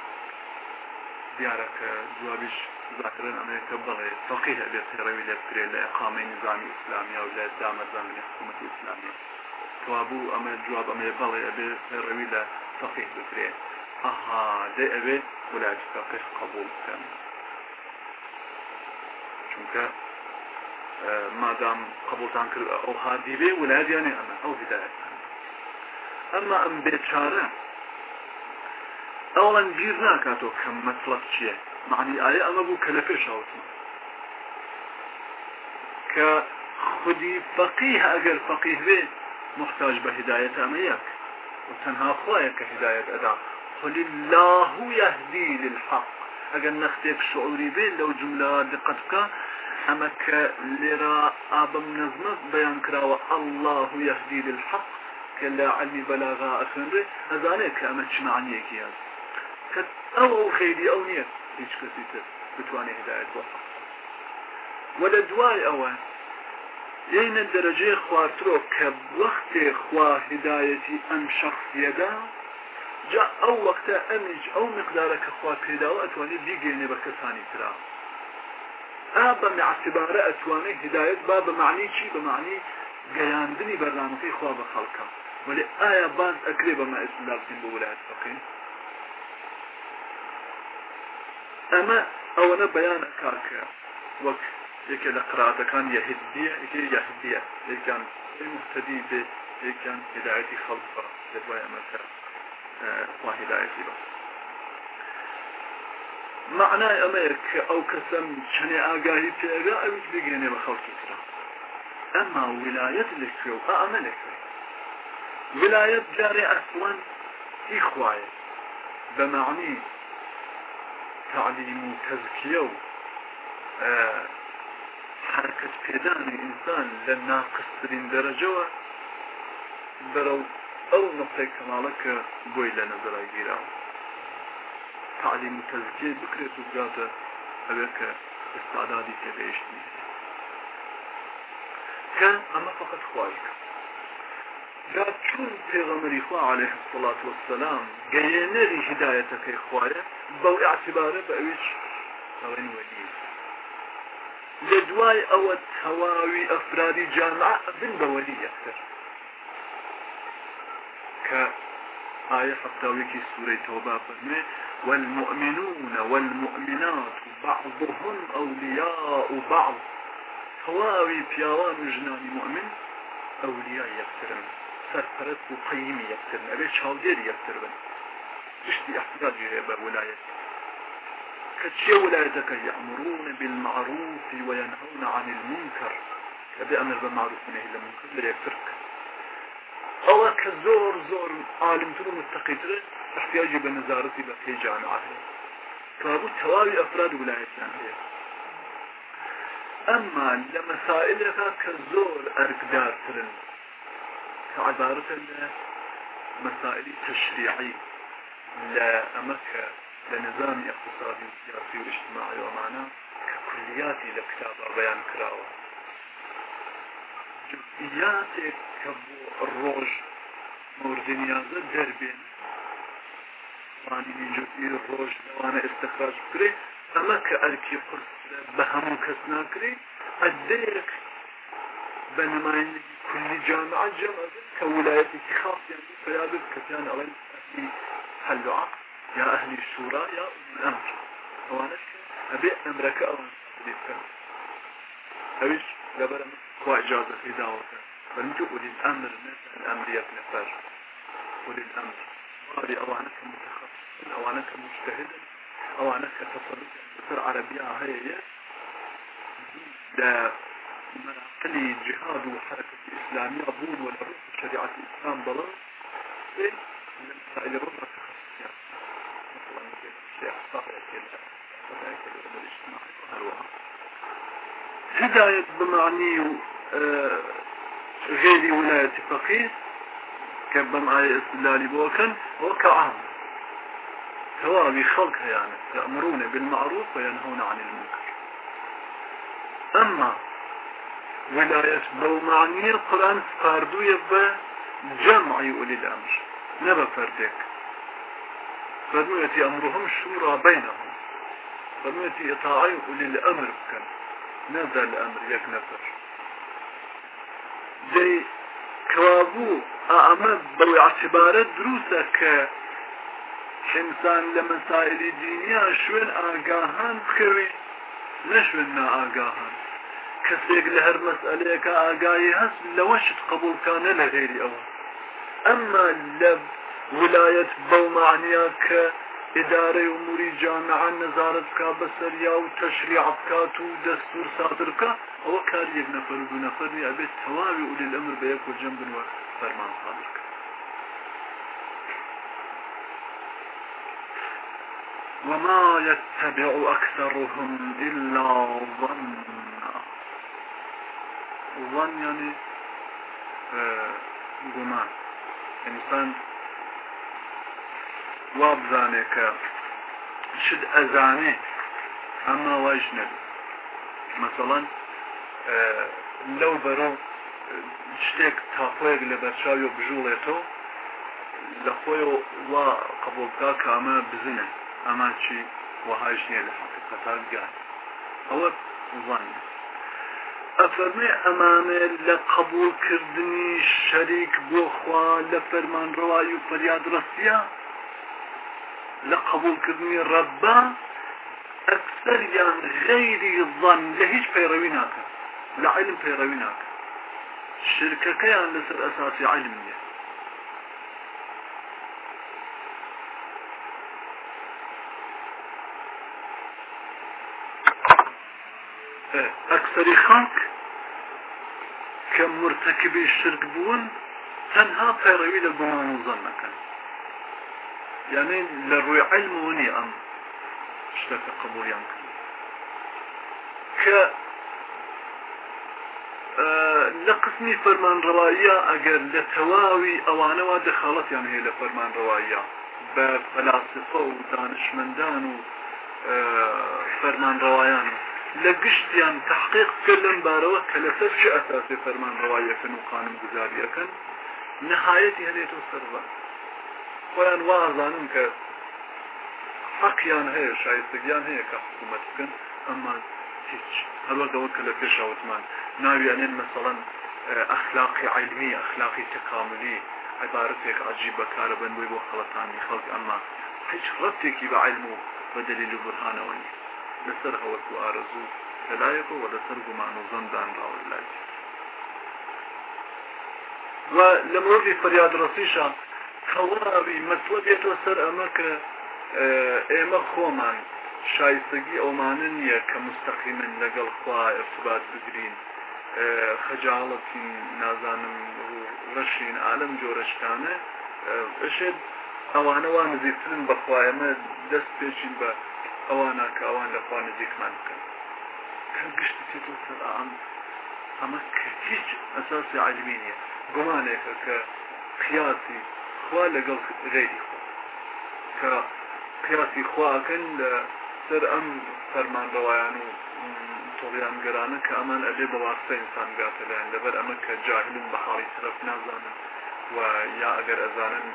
دیارەکە جوابیش زاکردن ئەمریکا بڵێ فقیه ئەبێ پەیڕەوی لێ بکرێت لە ئەقامەی نظامی ئیسلامیا و لە دامەزانانی حکوومەتی ئیسلامی. توابوو ئەمە جواب ئەمێ بڵێ ئەبێ پەیڕەوی لە فقیه بکرێت ئەها دێ ئەبێ ولاتی فقیه قبول بکەن چونکە مادام قبولتان کرد ئەو هادی بێ ولادیانێ ئەمە ئەو هدایەت ئەمە ئەم بێچارە ئەوڵەن گیر ناکاتەوە کەم مەسلەت چییە معنی ئایا ئەمە بوو کە لە پێش هاوتمە کە خودی فەقیه ئەگەر فەقیه بێ محتاج بە هدایەت ئەمە یەک وتەنها خۆیە کە هدایەت ئەدا قل الله يهدي للحق. ئەگەر نەختێک شعوری بێ لەو جملە دقت بکە ئەمە کە لێرە ئابم نەزمە بەیان کراوە الله يهدي للحق کە لە علمی بەلاغا ئەخێنرێ ئەزانێ کە ئەمە ئەو ئەو خێری ئەو نییە هیچ کەسی تر بتوانێت هدایت بۆ وە لە دوای ئەوە یینە دەرەجەی خوارترۆ کە وەختێ خوا هدایەتی ئەم شخصیەدا جا ئەو وەختە ئەمیج ئەو مقدارە کە خوا پێداوە ئەتوانێت بیگەێنێ بە کەسانی ترا. بە معتبارە ئەتوانێت هدایت با بە معنی چی؟ بە معنی گەیاندنی بەرنامەکەی خوا بە خەڵکە. ولی ئایا باز ئەکرێ بەمە ئسلابتین بۆ ولایەت فەقین ئەمە ئەوەنە بەیان کاکە وەک یەکێ لە قراتەکان یەهدیە یەکێ یەهدیە یەکیان مهتدی بێ یەکیان هدایەتی خەڵک بە لەدوای ئەمەکە وا هدایەتی بە معنای ئەمەیە کە ئەو کەسم چنێ ئاگاهی پێگا ئەویش بگەێنێ بە خەڵکی ترا ئەمما ویلایەت لەکوێ و ئەمە لەکوێ ولاية جاري أصلا إخوائي. بمعني تعليم وتزكية آه حركة بيدان الإنسان لناقص ترين درجة برو أو نقطة كمالك بوي لنظر جيرا تعليم وتزكية بكرة بقاطة أبيك استعدادي تبعيشتني كان أما فقط خواهيك. جا چون پێغەمەری خوا عليه الصلاة والسلام گەیەنەری هدایەتەکەی خوایە بەو اعتبارە بە ئەویش ئەوەن وەلی لە دوای ئەوە تەواوی ئەفرادی جامع بن بە وەلی یەکتر کە آية حتاويكي سورة توبة فرمي والمؤمنون والمؤمنات بعضهم أولياء بعض. تواوي بياوان جنان مؤمن أولياء يكترن سرپرست و قیمی یەکترن ئەبێ چاودێری یەکتر بن تشتی احتیاجی هەیە بە ولايت کە چێ ولايتەکە يأمرون بالمعروف وينهون عن المنكر كبي أمر بالمعروف ونهي المنكر لا يكتر ئەوە کە زۆر زۆر عالمتر و مستقیتر احتیاجی بە نظارەتی بە پێی جامعات کابوو تەواوی ئەفراد ولايتیان هەیە ئەمما لە مەسائلەکە کە زۆر عبارة مسائل تشريعي لا أمك لنظام اقتصادي سياسي واجتماعي ومعنى ككلياتي لكتاب بيان كراوة. جزئياتك كبو الروج مورد نيازة دربين. واني جزئي الروج لوانا استخراج كري. أما كأركي قرص بهمو كسنا كري أديك بنمايندگی كل جامعة جمع كولاية اتخاذ يعني فيابد كتان أول في حل عقد يا أهل الشورى يا أولي الأمر أوانك أبي أمرك أوان سابدك أويش لبرا كوا إجازة في دعوة. فنجو أولي الأمر مثل الأمرية نفر أولي الأمر وهذه أوانك متخصص أوانك مجتهد أوانك تصرف بسر عربية هي. ده مراحل جهاد وحركة إسلامية بون ولا شريعة الإسلام ضلال. إيه؟ من مسائل الربع تخصصيات مثلا الشيخ صافي هداية بمعني آه، غير ولاية فقيه كبم آية استدلالي بوكن وكعام. توابي خلق يعني يأمرون بالمعروف وينهون عن المنكر. أما ولاية بو معني القرآن سپاردو يبقى جمع أولي الأمر نبا فردك فرميتي أمرهم شورى بينهم فرميتي إطاعي أولي الأمر بكن نبدا الأمر يك نفر. زي كوابو أعمى بو اعتبارات ك إنسان لمسائل دينية شوين آقاهان بكوي نشوين نا آقاهان كسيق لهر مسألة كآقاهي هس لوشت قبول كان لغيري أول أما لب ولاية كا بسريا وتشريع بكات ودستور صادر كا أو كار يك نفر دو نفر أبي تواوي أولي الأمر بيك وجنب وفرمان صادر كا. وما يتبع أكثرهم إلا ظن. ظن يعني گمان إنسان وابزانێ کە شت ئەزانێ ئەمما واش نەبێت مەسەڵەن لەو بەرەو شتێک تاپۆیەک لە بەرچاوی و بژوڵێتەوە لە خۆی وا قبولکە کامە بزنە ئەما چی وهاش نییە لە حقیقەتان گات ئەوە زان ئەفەرمێ ئەمانێ لە قبولکردنی شەریک بۆ خوا لە فەرمانڕەوایی و فەریاد ڕستیە لقبول كرني ربا أكثر يعني غير الظن لهيش بيرويناك لعلم بيرويناك شركة كيان لسر أساسي أكثر خلق كمرتكب الشرك بون تنها بيروي لقمان ظنك يعني لروي علم وني أم اشتك قبول ينك ك آه لقسمي فرمان رواية أجر لتواوي أوانا ودخلت يعني هي لفرمان رواية بفلاسفة ودانشمندان و آه فرمان روايان لقشت يعني تحقيق كل باروا كلفت شو أساسي فرمان رواية كن وقانون جزارية كن نهايتي هذه توصل خۆیان وازانم کە حەقیان هەیە شایستگیان هەیە کە حکوومەت بکەن ئەمما هیچ. هەڵوەگەوە کە لە پێشاوتمان ناویانێن مەسەڵەن ئەخلاقی علمی ئەخلاقی تکاملی عبارەتێک عجیب بەکارە بنووی بۆ خەڵەتانی خەڵک ئەمما هیچ ڕەتێکی بە علم و بە دلیل و برهانەوە نیە لەسەر هەوەک و ئارەزوو لەلایەکە و لەسەر گومان و زەندان ڕاوە لای و لە مۆردی فەریاد ڕسیشان تەواوی مەسوە بێتەوە سەر ئەمە کە ئێمە خۆمان شایستگی ئەومانە نییە کە مستەقیمن لەگەڵ خوا ارتباط بگرین. خەجاڵەتی نازانم ڕەشین عالم جۆرەشتانە. ئەشێت ئەوانەوان نزیکترن بەخوایەمە دەست پێچین بە ئەوانە کە ئەوان لەخوا نزیکمان بکەن. کە گشت تێتەوە سەر ئەم ئەمە هیچ ئەساسی عالمی نییە. گومانێکە کە قیاسی خوا لەگەڵ غێری خۆ کە قیاسی خواکەن لە سەر ئەم فەرمانڕەوایان و تۆڵیانگەرانە کە ئەمان ئەبێ بەواسطە ئینسان گاتە لایەن. لەبەر ئەمە کە جاهلن بە حاڵی سرف نازانن و یا ئەگەر ئەزانن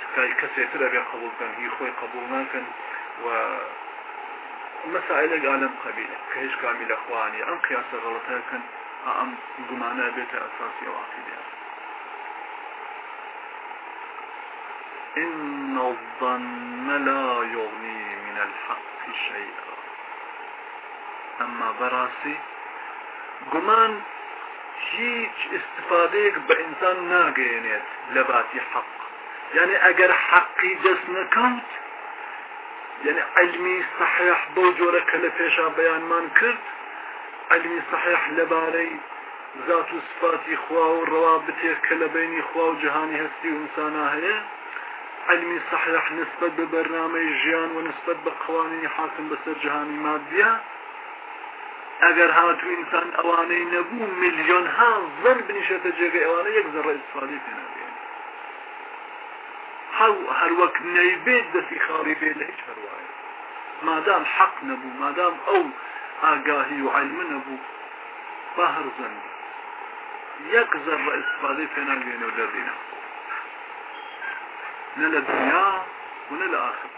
تکای کەسێتر ئەبێ قبولکەن هی خۆی قبول ناکەن. و مسائلێک عالم قبیلە کە هیچ کامی لە خوانی ئەم قیاسە غەڵەتەکەن ئەم گومانە بێتە إن الظن لا يغني من الحق شيئا أما براسي قمان هیچ استفادەیەک بە ئینسان ناگەێنێت لە باتی حەق یعنی ئەگەر حەقی دەست نەکەوت یعنی علمی صحیح بەو جۆرە کە لە پێشا بەیانمان کرد علمی صحیح لەبارەی ذات و سفاتی خوا و ڕەوا بتێک کە لە بینی خوا و جهانی هەستی و ئینسانە هەیە. علمی صحیح نسبت به برنامه ژیان و نسبت به قوانینی حاکم بەسەر جهانی مادیە ئەگەر هاتو ئینسان ئەوانەی نەبوو میلیۆن ها زەر بنیشێتە جێگە ئەوانە یەک زەڕ ئیسفادی پێناگەێن هەر وەک نەیبێت دەستی خاڵی بێت لە هیچ هەروایە مادام حەق نەبوو مادام ئەو ئاگاهی و علم نەبوو با هەرزەن یەک زەر بە ئیسفادەی پێناگەێنە و دەردینە نە لە دنیا و نە لە آخر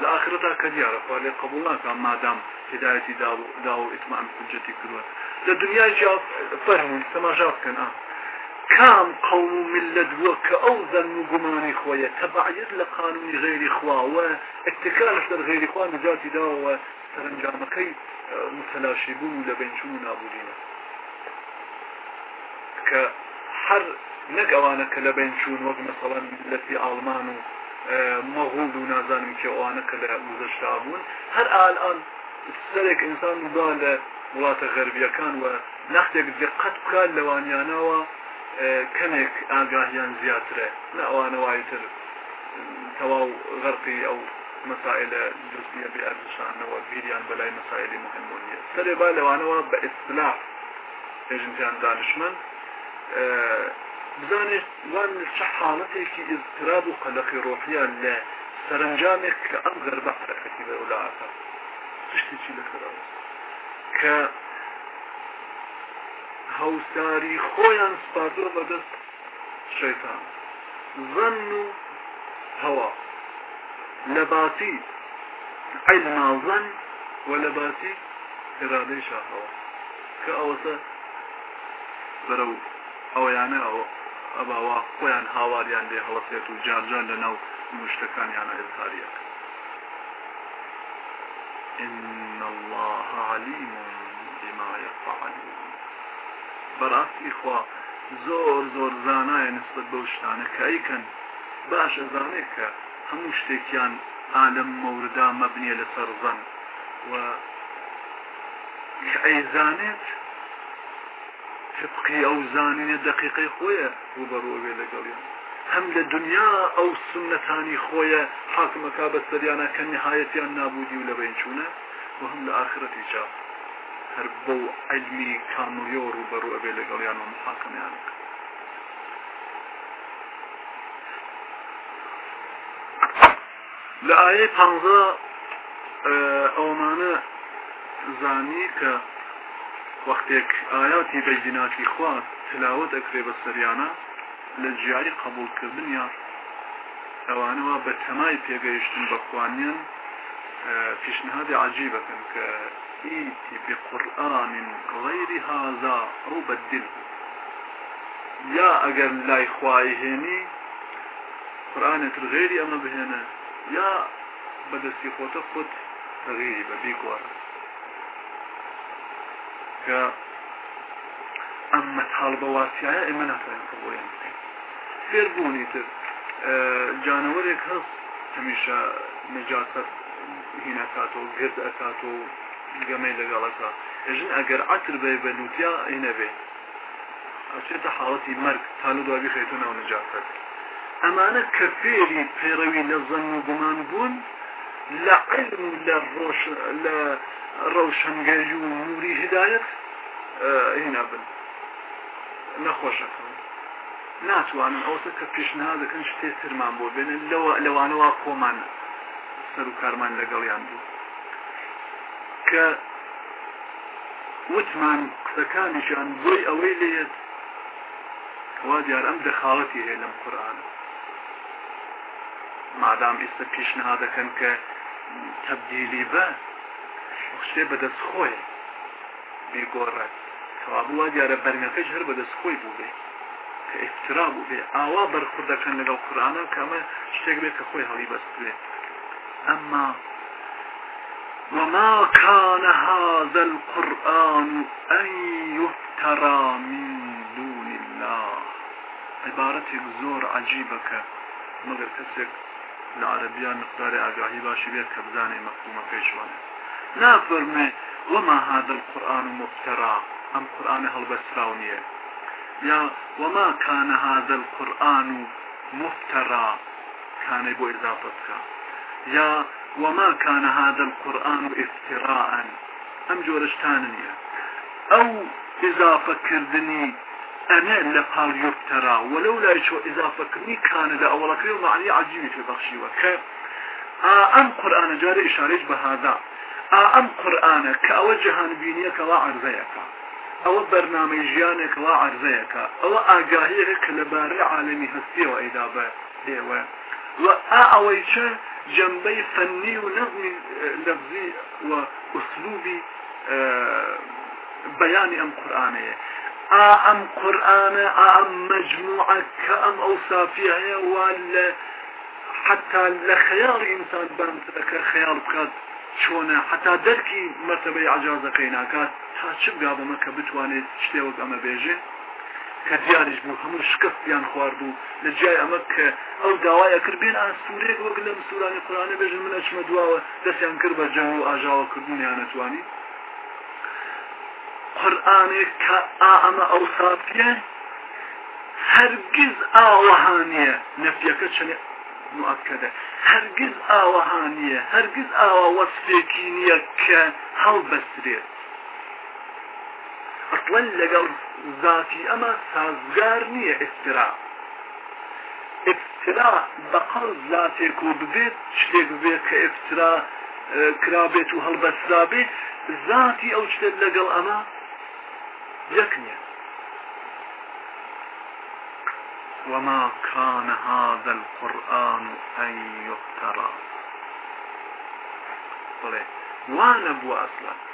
لە آخرەتا کە دیارە خوا لێ قبول ناکەم مادام هدایەتی دا و ئیتمان حجەتی کردووە لە دنیای فەرمون تەماشا بکەن ئا كام قوم ملت وك او ظن قماني خويا تبعيد لقانون غير خوا واتكالف در غير خوا نجاتي دا وسرنجامكي متلاشبون لبنشون نابودين كحر نەگەوانە کە لە بینچوون وەک مەسەڵەن لەتی ئالمان و مەغول و نازانم کە ئەوانە کە لە گزشتا بوون. هەر ئالان سەرێک ئینسان با لە وڵاتە غەربیەکان و نەختێک دقت بکات لەوانیانەوە کەمێک ئاگاهیان زیاترە نە ئەوانە وایتر غەرقی ئەو مسائل جزئیە بێئارزشانەوە بیریان بەلای مسائلی مهم نیە سەرێ با لەوانەوە بە ئیسلاح پێژنتیان دانشمند بزانێت وان چه حاڵەتێکی ئزتراب و قەلقی ڕۆحیان لە سەرنجامێک کە ئەم گەربە حرەکەتی بە ولاعاتە تشتێکی هەوساری خۆیان سپاردووە بەدەست شەیتان. زەن و هەوا. لە باتی علما زەن و لە باتی ئێرادەی شاهەوە کە ئەوەسە بەرە ئەویانە ئەوە ئەباوا خۆیان هاواریان لێ هەڵسێت و جارجان لە ناو مشتەکانیانە ئێزهاریەکە إن الله عليم بما يفعلون. بەڕاستی خوا زۆر زۆر زانایە نسبت بەو شتانە کە ئەیکەن باش ئەزانێت کە هەموو شتێکیان عالم مەوردا مەبنیە لەسەر زەن و ئەیزانێت تبقی ئەو زانینە دقیقی خۆیە ڕوبەڕۆوێ لەگەڵیان هەم لە دنیا ئەو سنەتانی خۆیە حاکمەکە بە سەریانە کە نهایەتیان نابودی و لە بینچوونە و هەم لە ئاخرەتی چاپ. هەر بەو علمی کاملیۆ ڕوبەڕوە بێ لەگەڵیان و محاکمیان لە ئاەی پ ئەومانە زانی کە وەختێک ئاياتی بەیدیناتی خوا تلاوت ئەکرێ بە سەریانە لە جیاری قبولکردنیا ئەوانەوە بە تەمای پێگەیشتن بەخوانیان پیشنهادی عجیبەکەن کە ئیتی بقورآن غیری هذا ئەو بەدل یا ئەگەر لای خوای هێنی قورآانێتر غێری ئەمە بهێنە یا بەدەستی خۆتە خۆت بەغیری بە بیگوارە کە ئەم مەتاڵ بەواسیایە ئێمە ناتوانین قبولیان بکەین فێربوونی تر. جانەوەرێک هەست هەمیشە نەجاتەت هینەکاتەوە گرد ئەکاتەوە گەمەی لەگەڵەکە. ژن ئەگەر عتر بێ بەلووتیا ئینە بێ. ئەچێتە حاڵەتی مەرگ تاالو دوابی خێتونەوە نەجاتەت ئەمانە کە فێری پێڕەوی لە زەن و گومان بوون لە علم لە ڕۆژ لە ڕەوشنگەری و نوری هدایەت هینا بن نەخۆشەکەم. ناتوانن ئەوسە کە پێشنها دەکەن شتێ ترمان بۆ بێنن لەوانەوە خۆمان سەر و کارمان لەگەڵیان بوو. کە وتمان قسەکانیشان بۆی ئەوەی لێت وا دیار ئەم دەخاڵەتی هەیە لەم قورآانە مادام ئێستا پیشنها دەکەن کە تەبدیلی بە شتێ بەدەست خۆی بیگۆڕێت سوابووە دیارە بەرگەکەش هەر بەدەست خۆی بوو بێ کە ئفترا بوو بێ. ئاوا بەرخوردەکەن لەگەڵ قورآانە کەمە شتێک بێت کە خۆی هەڵی بەست بێت ئەمما وما كان هذا القرآن أن يفترى من دون الله. عبارتك زور عجيبك مگر كسك العربيان مقدار آقاهي باشي بيت كبزاني مفهومة كيشوانه نافرمي وما هذا القرآن مفترى؟ أم قرآن هل بسراونية يا وما كان هذا القرآن مفترى؟ كان يبو إضافتك يا وما كان هذا القرآن افتراء. أم جورشتانية أو إضافة كردني أنا لقال يفترى ولولا يشو إضافة كردني كان لأول كريم معني عجيب في بخشي وك أم قرآن جاري إشاريج بهذا أم قرآن كأوجهان بينيك وعرضيك ئەوە بەرنمەژیانێک وا عرزەیەەکە ئەوە ئاگاهەیەک لەبارەی عالمی هەستیەوە ئەیدا بە دێوە و ئا جنبي فني ونظم لفظي وأسلوبي بيان أم قرآنية أم قرآن أم مجموعة كأم أوصافيها ولا حتى لخيار إنسان بانتك خيار بكات چۆنە. حتا دەرکی مەرتبەی عجازەکەی ناکات تا چ بگا بەمە کە بتوانێت شتێوەک ئەمە بێژێ؟ کە دیاریش بوو هەموو شکستیان خواردبوو لە جای ئەمە کە ئەو داوایە کرد بێن ئا سوورێک وەک لە سوورانی قورانە بێژن من ئەچمە دواوە دەستیان کرد بە جەنگ و ئاژاوە کردوونیان نەتوانی قورآانێک کە ئا ئەمە ئەو سافیە هەرگیز ئاوەهانیە. نەفیەکە چنێ مؤکدە هەرگیز ئاوەهانیە هەرگیز ئاوا وەسفێکی نییە کە هەڵبەسترێت. اصلا لەگەڵ ذاتی ئەمە سازگار نییە ئسترا ئفترا بەقەڵ زاتێک و ببێت شتێک ببێت کە ئفترا کرابێت و هەڵبەسرا بێت ذاتی ئەو شتێک لەگەڵ ئەمە یەک نییە. وما كان هذا القرآن أن يفترى وانا بو أصلا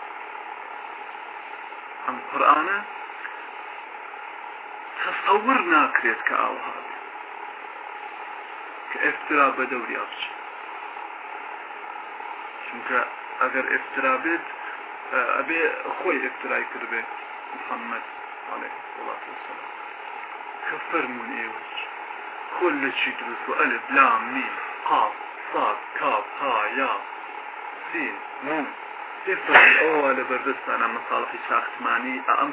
ئەم قورآانە تەسەور ناکرێت کە ئاوها کە ئفترا بە دەوری ئەفچ چونکە ئەگەر ئفترا بێت ئەبێ خۆی ئفترای کردبێت محەممەد عليه الصلاة والسلام کە فەرمون ئێوەش خۆل لە چی دروست و ئەلف لام میم قاف صاد کاف ها یا سین نون ئەوە لە بەردەستانە مەساڵحی ساختمانی ئەم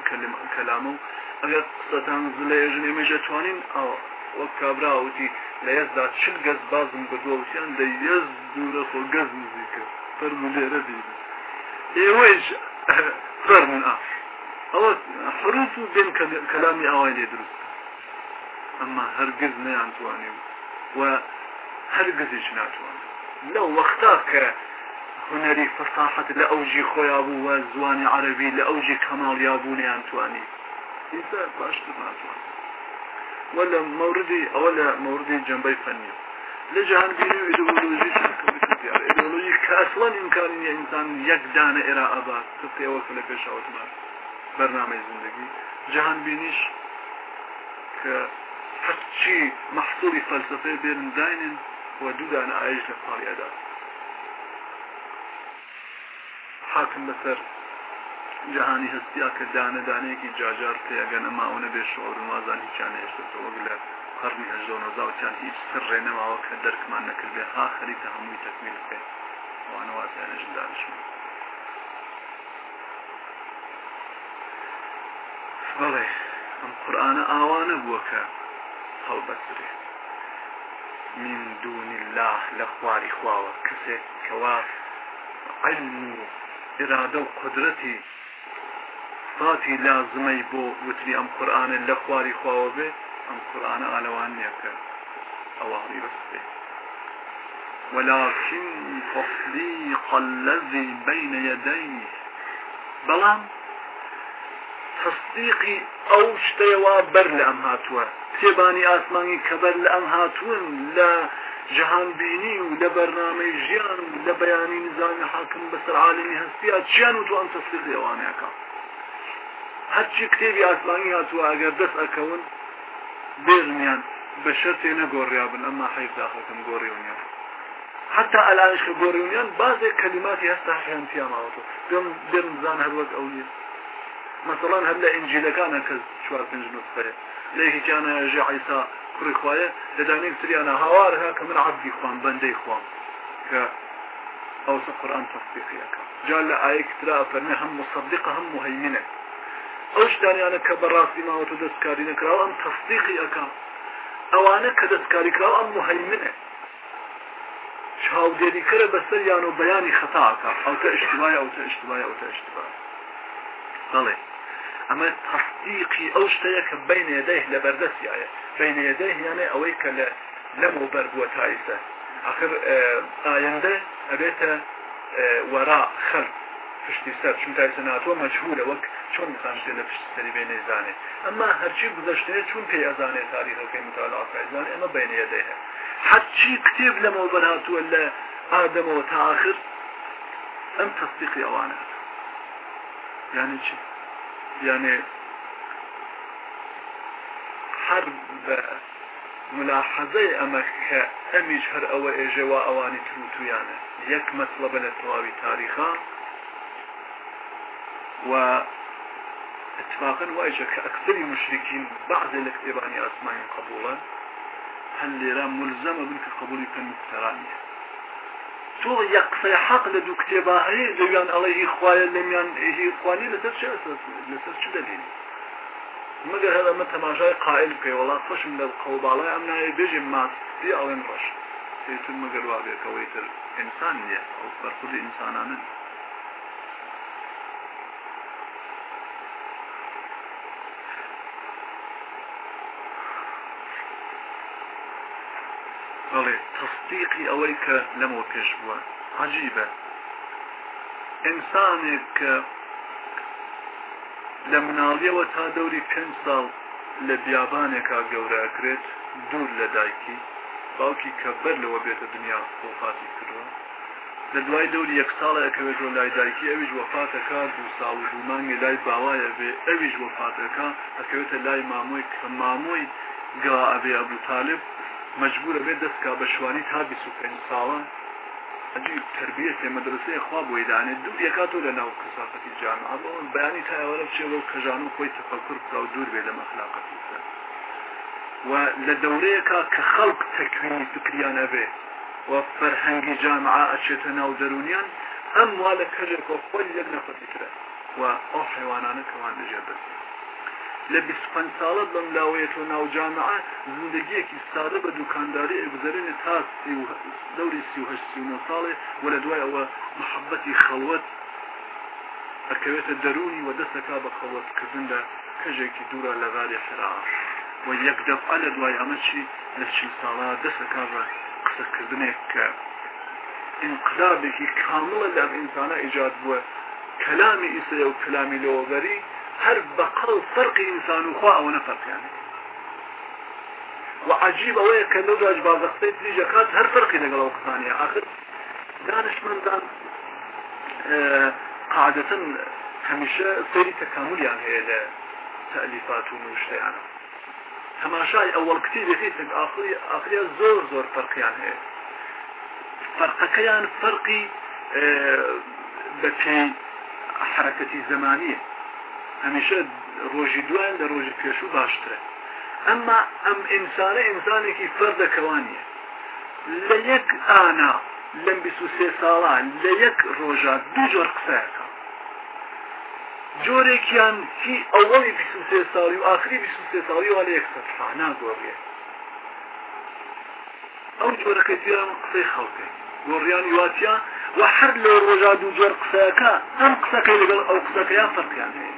کەلامە و ئەگەر قسەتان لە ێژنێ مەژەتوانین ئەو وەک کابراوتی لە یەزدا چل گەز بازم بەدووەوتیان لە یەز دوورە خۆ گەز نزیکە. فەرمو لێرە دی ئێوەش فەرمون ئا. ئەوە حروف و بێن کەلامی ئاوای لێ دروست. ئەمما هەرگز نەیانتوانێ و هەرگزیش ناتوان لەو وەختا کە هوەری فەساحت لە ئەوجی خۆیا بوو وە زوانی عەربی لە ئەوجی کەماڵیابوونیان توانی ئیسا باشتر ناتوان. وە لە مەوردی ئەوە لە مەوردی جەمبەی فەنیە لە جیهانبیریلوژی ئیدۆلۆژی کەسڵەن ئیمکانی نیە ئینسان یەک دانە ئێرا ئابات تەوەکە لە پێشاوتمان بەرنامەی زندگی. جیهان بینیش کە هەچی مەحسوری فەلسفەی بێن داینن وە دوودانە ئایش لە پاڵیادات حاکم بەسەر جهانی هەستیا کە دانە دانەیەکی جاجار پێگەن ئەما ئەوە بێ شۆڕ وازان هیچیان هێشتا وەک لە قەرنی هەژۆنەزاوتیان هیچ سر ڕێنەماوە کە دەرکمان نەکرد بێ. ها خەریکە هەمووی تەکمیل بکەین. وانەوازیانش دانشمان بەڵێ ئەم قورآانە ئاوانە بووە کە هەڵبەسرێ من دون الله لە خواری خواوە. کەسێک کەوا علم و ئێرادە و قدرەتی ساتی لازمەی بۆ وتری ئەم قورآانە لە خواری خواوە بێ ئەم قورآانە ئالەوان نیەکە. ئەوانی بەستێ ولكن تصديق الذي بين يديه. بەڵام تصدیقی ئەو شتەیەوا بەر لە ئەم هاتووە. کتێبانی ئاسمانی کە بەر لە ئەم هاتوون لە جهان و لە بەرنامەی ژیان و لە بەیانی نظامی حاکم بەسەر عالمی هەستیا چیان و توان تەسلیقی ئەوانەکە هەرچی کتێبی ئاسمانی هاتووە ئەگەر دەست ئەکەون بێژنیان بە شەرتێ ئەمما حیف داخەکەم گۆڕیونیان. حتى الآن خبوريون بعض الكلمات يستحيان فيها معروفة بيوم بيرم زان هلوك أولية مثلا هلا إنجيل كان كز شوار بنج نسخة ليه كان يجي عيسى کوڕی خوایە لەدانەیە سریانە هاوارە کە من عبدی خوام بەندەی خوام کە ئەوسە قورآن تەسبیقیەکە جا لە ئایەک ترا فەرمێ هەم مصدقە هەم مهیمنە ئەو شتانیانە کە بەڕاستی ماوەتە دەستکاری نەکراوە ئەم تەسبیقی ئەەکەم ئەوانە کە دەستکاری کراوە ئەم مهیمنە چاودێری کرە بەسەر یان و بەیانی خەتاکە ئەوتە اشتبای ئەوتە اشتبای ئەوتە اشتبای بەڵێ تەصدیقی ئەو شتەیە کە بین یدەیه لە بەردەستیایە بین یدەیه یانێ ئەوەی کە لە لەمە بەربووە تایسە آخر ئاەندە ئەبێتە وەرا خەلق پشتی سەر چون تایسە ناتوە مەجهورە وەک چۆن خانشتێ لە پشت سەری بێ نێزانێ ئەمما هەرچی گذشتێ چون پێی ئەزانێ تاریخەکەی متالعکەزانێ ئەمە بین یدەیه هەرچی کتێب لەمەوە بەرهاتووە لە ئادەمەوە تا آخر ئەم تەصدیقی ئەوانە يعني چی؟ يعني بە ملاحەزەی ئەمە کە ئەمیش هەر ئەوە ئێژێوا ئەوانی تروتویانە یەک مەسلە بە لە تەواوی تاریخا و اتفاقا واجه كأكثر مشركين بعض الاكتباني أسماء قبولا هل لرا ملزمة بنك قبول كان تۆ یەک قسەی حەق لە دوو کتێبە هەیە دەویان ئەڵێ هیخواە لەمیان هیخوانی لەسەر چ لەسەر چ دەبین مەگە هەڵە مە تەماژای قائل پێ وڵا خشم لە قەوباڵی ئەم نایە بێژێ ماستی ئەوێن ڕەش سێتون مەگەر وابێتەوەی تر ئینسان نیە ئەو بەرخودی ئینسانانن بەڵێ تەصدیقی ئەوەی کە لەمەوە پێش بووە. عجیبە. ئینسانێک کە لە مناڵیەوە تا دەوری پێنج ساڵ لە بیابانێکا گەورەکرێت دوور لە دایکی باوکی کە بەر لەوە بێتە دنیا وفاتی کردووە. لە دوای دەوری یەک ساڵە ئەەکەوێتەوە لای دایکی ئەویش وفاتەکە دوو ساڵ و دوومانگی لای باوایە بێ ئەویش وفاتەکە ئەکەوێتە لای مامۆی کە مامۆی گا ئەبێ ئەبوو تالب مجبورە بێت دەستکا بە شوانی تا 25 ساڵە ئەجی تربیت مدرسەی خوا بۆی دانێت دوور یکاتۆ لە ناو کەسافەتی جامعە بۆ بەیانی تاوەرە بچێەوە کەژان و خۆی تفکر بکە و دوور بێ لە مەخلاقەتی سەر و لە دەورەیەکە کە خەڵک تەکوینی فکریانە بێ و فەرهەنگی جامعە ئەچێتە ناو دەرونیان ئەم وا لە کەژێک خۆی یەک نەفەتیترە و ئەو حیوانانە کەوان لەژێ بەسی لە 25 ساڵە بەم لاوەیەوە ناوجامعە زندگیەکی سادە بە دوکانداری ئەگوزارێنێ تا دەوری سی ساڵێ وە لە دوای ئەوە محەبەتی خەڵوت ئەکەوێتە دەرونی و دەستەکا بە خەڵوتکردن لە کەژێکی دوورە لە غاری حراش و یەک دەفع لە دوای ئەمەچی لە چل ساڵا دەستەکا بە قسەکردنێک. کە انقلابێکی کامڵە لە ئینسانە ایجاد بووە. کەلامی ئیسە و کلامی لەوەبەری هەر بەقەڵ فەرقی ئینسان و خوا ئەوە نەفەرقیان وعجیب ئەوەیە کە لەو داج بازەقسەی دریژەکات هەر فەرقی لەگەڵ ئەو قسانیە آخر دانشمەندان قاعدەتەن هەمیشە سەری تەکاملیان هەیە لە تەلیفات و نوشتیانە تەماشای ئەوەڵ کتێبێتی ئاخری ئاخریا زۆر زۆر فەرقیان هەیە فەرقەکەیان فەرقی بە پێی حرەکەتی زمانیە هەمیشە ڕۆژی دوایان لە ڕۆژی پێشوو باشترە ئەمما ئەم ئینسانە ئینسانێکی فەردەکەوانیە لە یەک ئانا لەم سێ ساڵان لە یەک ڕۆژە دوو جۆر قسەکە جۆرێکیان هی ئەوەڵی سێ ساڵی و ئاخری سێ ساڵی وا لە یەکسەر ناگۆڕێ ئەو جۆرەکەی دیان قسەی خەڵکەی گۆڕیان واتیان و هەر لە ڕۆژا دوو جۆر قسەکە ئەم قسەکەی لەگەڵ ئەو قسەکەیان فەرقیان هەیە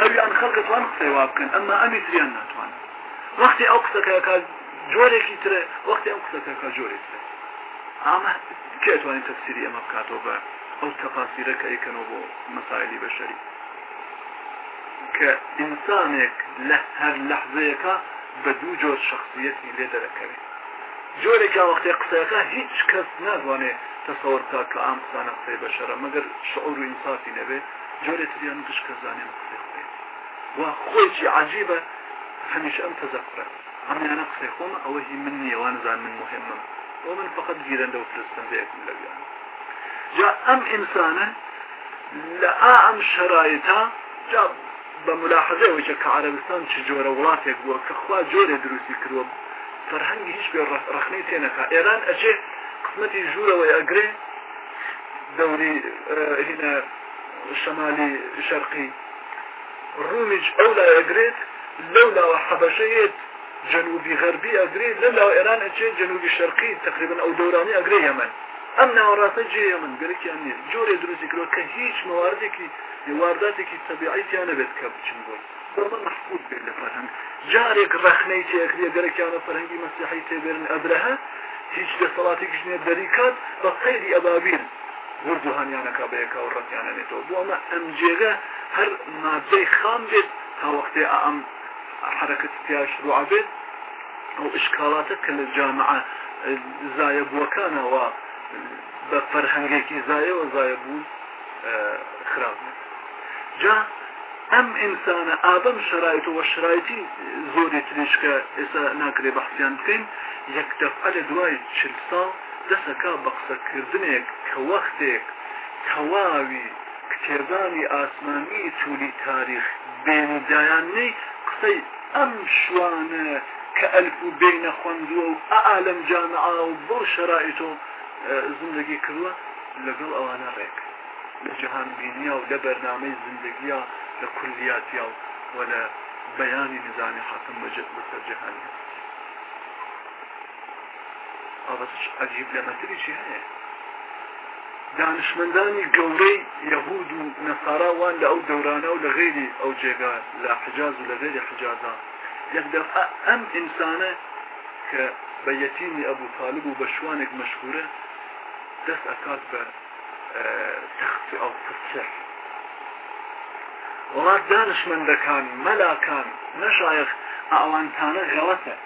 ئەویان خەڵکە توان قسەی وا بکەن ئەمما ئەمی تریان ناتوان. وەختی ئەو قسەکەکە جۆرێکی ترە وەختی ئەو قسەکەکە جۆری ترە. ئامە کێتوانین تەفسیری ئەمە بکاتەوە بە ئەو تەفاسیرە کە ئەیکەنەوە بۆ مەسائلی بەشەری کە ئینسانێک لە هەر لەحزەیەەکە بە دوو جۆر شخصیەتی لێ دەرەکەوێت جۆرێکا وەختی قسەکە هیچ کەس ناتوانێت تەسەوەرکە کە ئام قسانە قسەی بەشەرە مەگەر شعور و ئینسافی نەبێ جۆرێ تریان گشت کەزانێن قسەی خۆی و خۆیی عجیبە هەمیش ئەم تەزەقرە ئەمیانە قسەی خۆمە ئەوە هی من نیێوانزان من. مهمم بۆ من فقط گیرەندە و فرستن بەیەکم لەویان جا ئەم ئینسانە لە ئا ئەم شرایطا جا بە ملاحظەوەی کە عربستان چ جۆرە وڵاتێک بووە کە خوا جۆرێ دروستی کردووە فەرهەنگی هیچ بێ ڕخنەی تێنەکە ئێران ئەچێ قسمەتی ژوورەوەی ئەگرێ دەوری هینە شمالی شەرقی ڕومیج ئەو لا ئەگرێت لەو لاوە حەبەشەیەت جنوبی غەربی ئەگرێت لە لاو ئێران ئەچێت جنوبی شەرقی تقریبا ئەو دەورانی ئەگرێ یەمن. ئەم ناوەڕاستە جێ من گەرەکیان نیە جۆرێ دروستی کرۆ کە هیچ مواردێکی وارداتێکی تەبیعیتیان نەبێت کە بچن بۆ. بەمە محفوظ بێت لە فەرهنگ جارێک ڕەخنەی تێکرێ گەرەکیانە فەرهنگی مەسیحی تێبێرن ئەبرەهە هیچ دەسەڵاتێکیش نیە دەریکات بە قەیری ئەبابین ورد و هەنیانەکە بەیەکە و ڕەتیانەنێتەوە بۆ ئەمە ئەم جێگە هەر مادەی خام بێت تا وەختێ ئەم حرەکەت تیا شروع بێت ئەو ئشکالاتە کە لە جامعە زایە بووەکانەوە بە فەرهەنگێکی زایەوە زایە بوو خراپ جا ئەم ئینسانە ئابم شرایط و شرایتی زۆری تریشکە ئێستا ناکرێ بەحسیان بکەین یەک دەفعە لە دوای چل ساڵ دەسەکە بە قسەکردنێک کە وەختێک تەواوی کتێبانی ئاسمانی تولی تاریخ بێنیدایانەی قسەی ئەم شوانە کە ئەلف و بینە خوندووە و ئالم جامعا و بۆ شرائیتۆ زندگی کردووە لەگەڵ ئەوانە ڕێک. لە جهان بینیا و لە بەرنامەی زندگیە لە کولیاتیا و و لە بەیانی نظامی حاکم بەجد بەسەر جهانی ئەوەش عجیب لە مەتریی هەیە؟ دانشمەندانی گەورەی یەهود و نەساراوان لە ئەو دەورانە و لە غێری ئەو جێگا لە حجاز و لە غێری حجازان یەک دەفعە ئەم ئینسانە کە بە یەتیمی ئەبوو طالب و بە شوانێک مەشهورە دەست ئەکات بە تەختی ئەو فسر وڵات دانشمەندەکان مەلاکان نەشایخ ئاوانتانە غەڵەتە.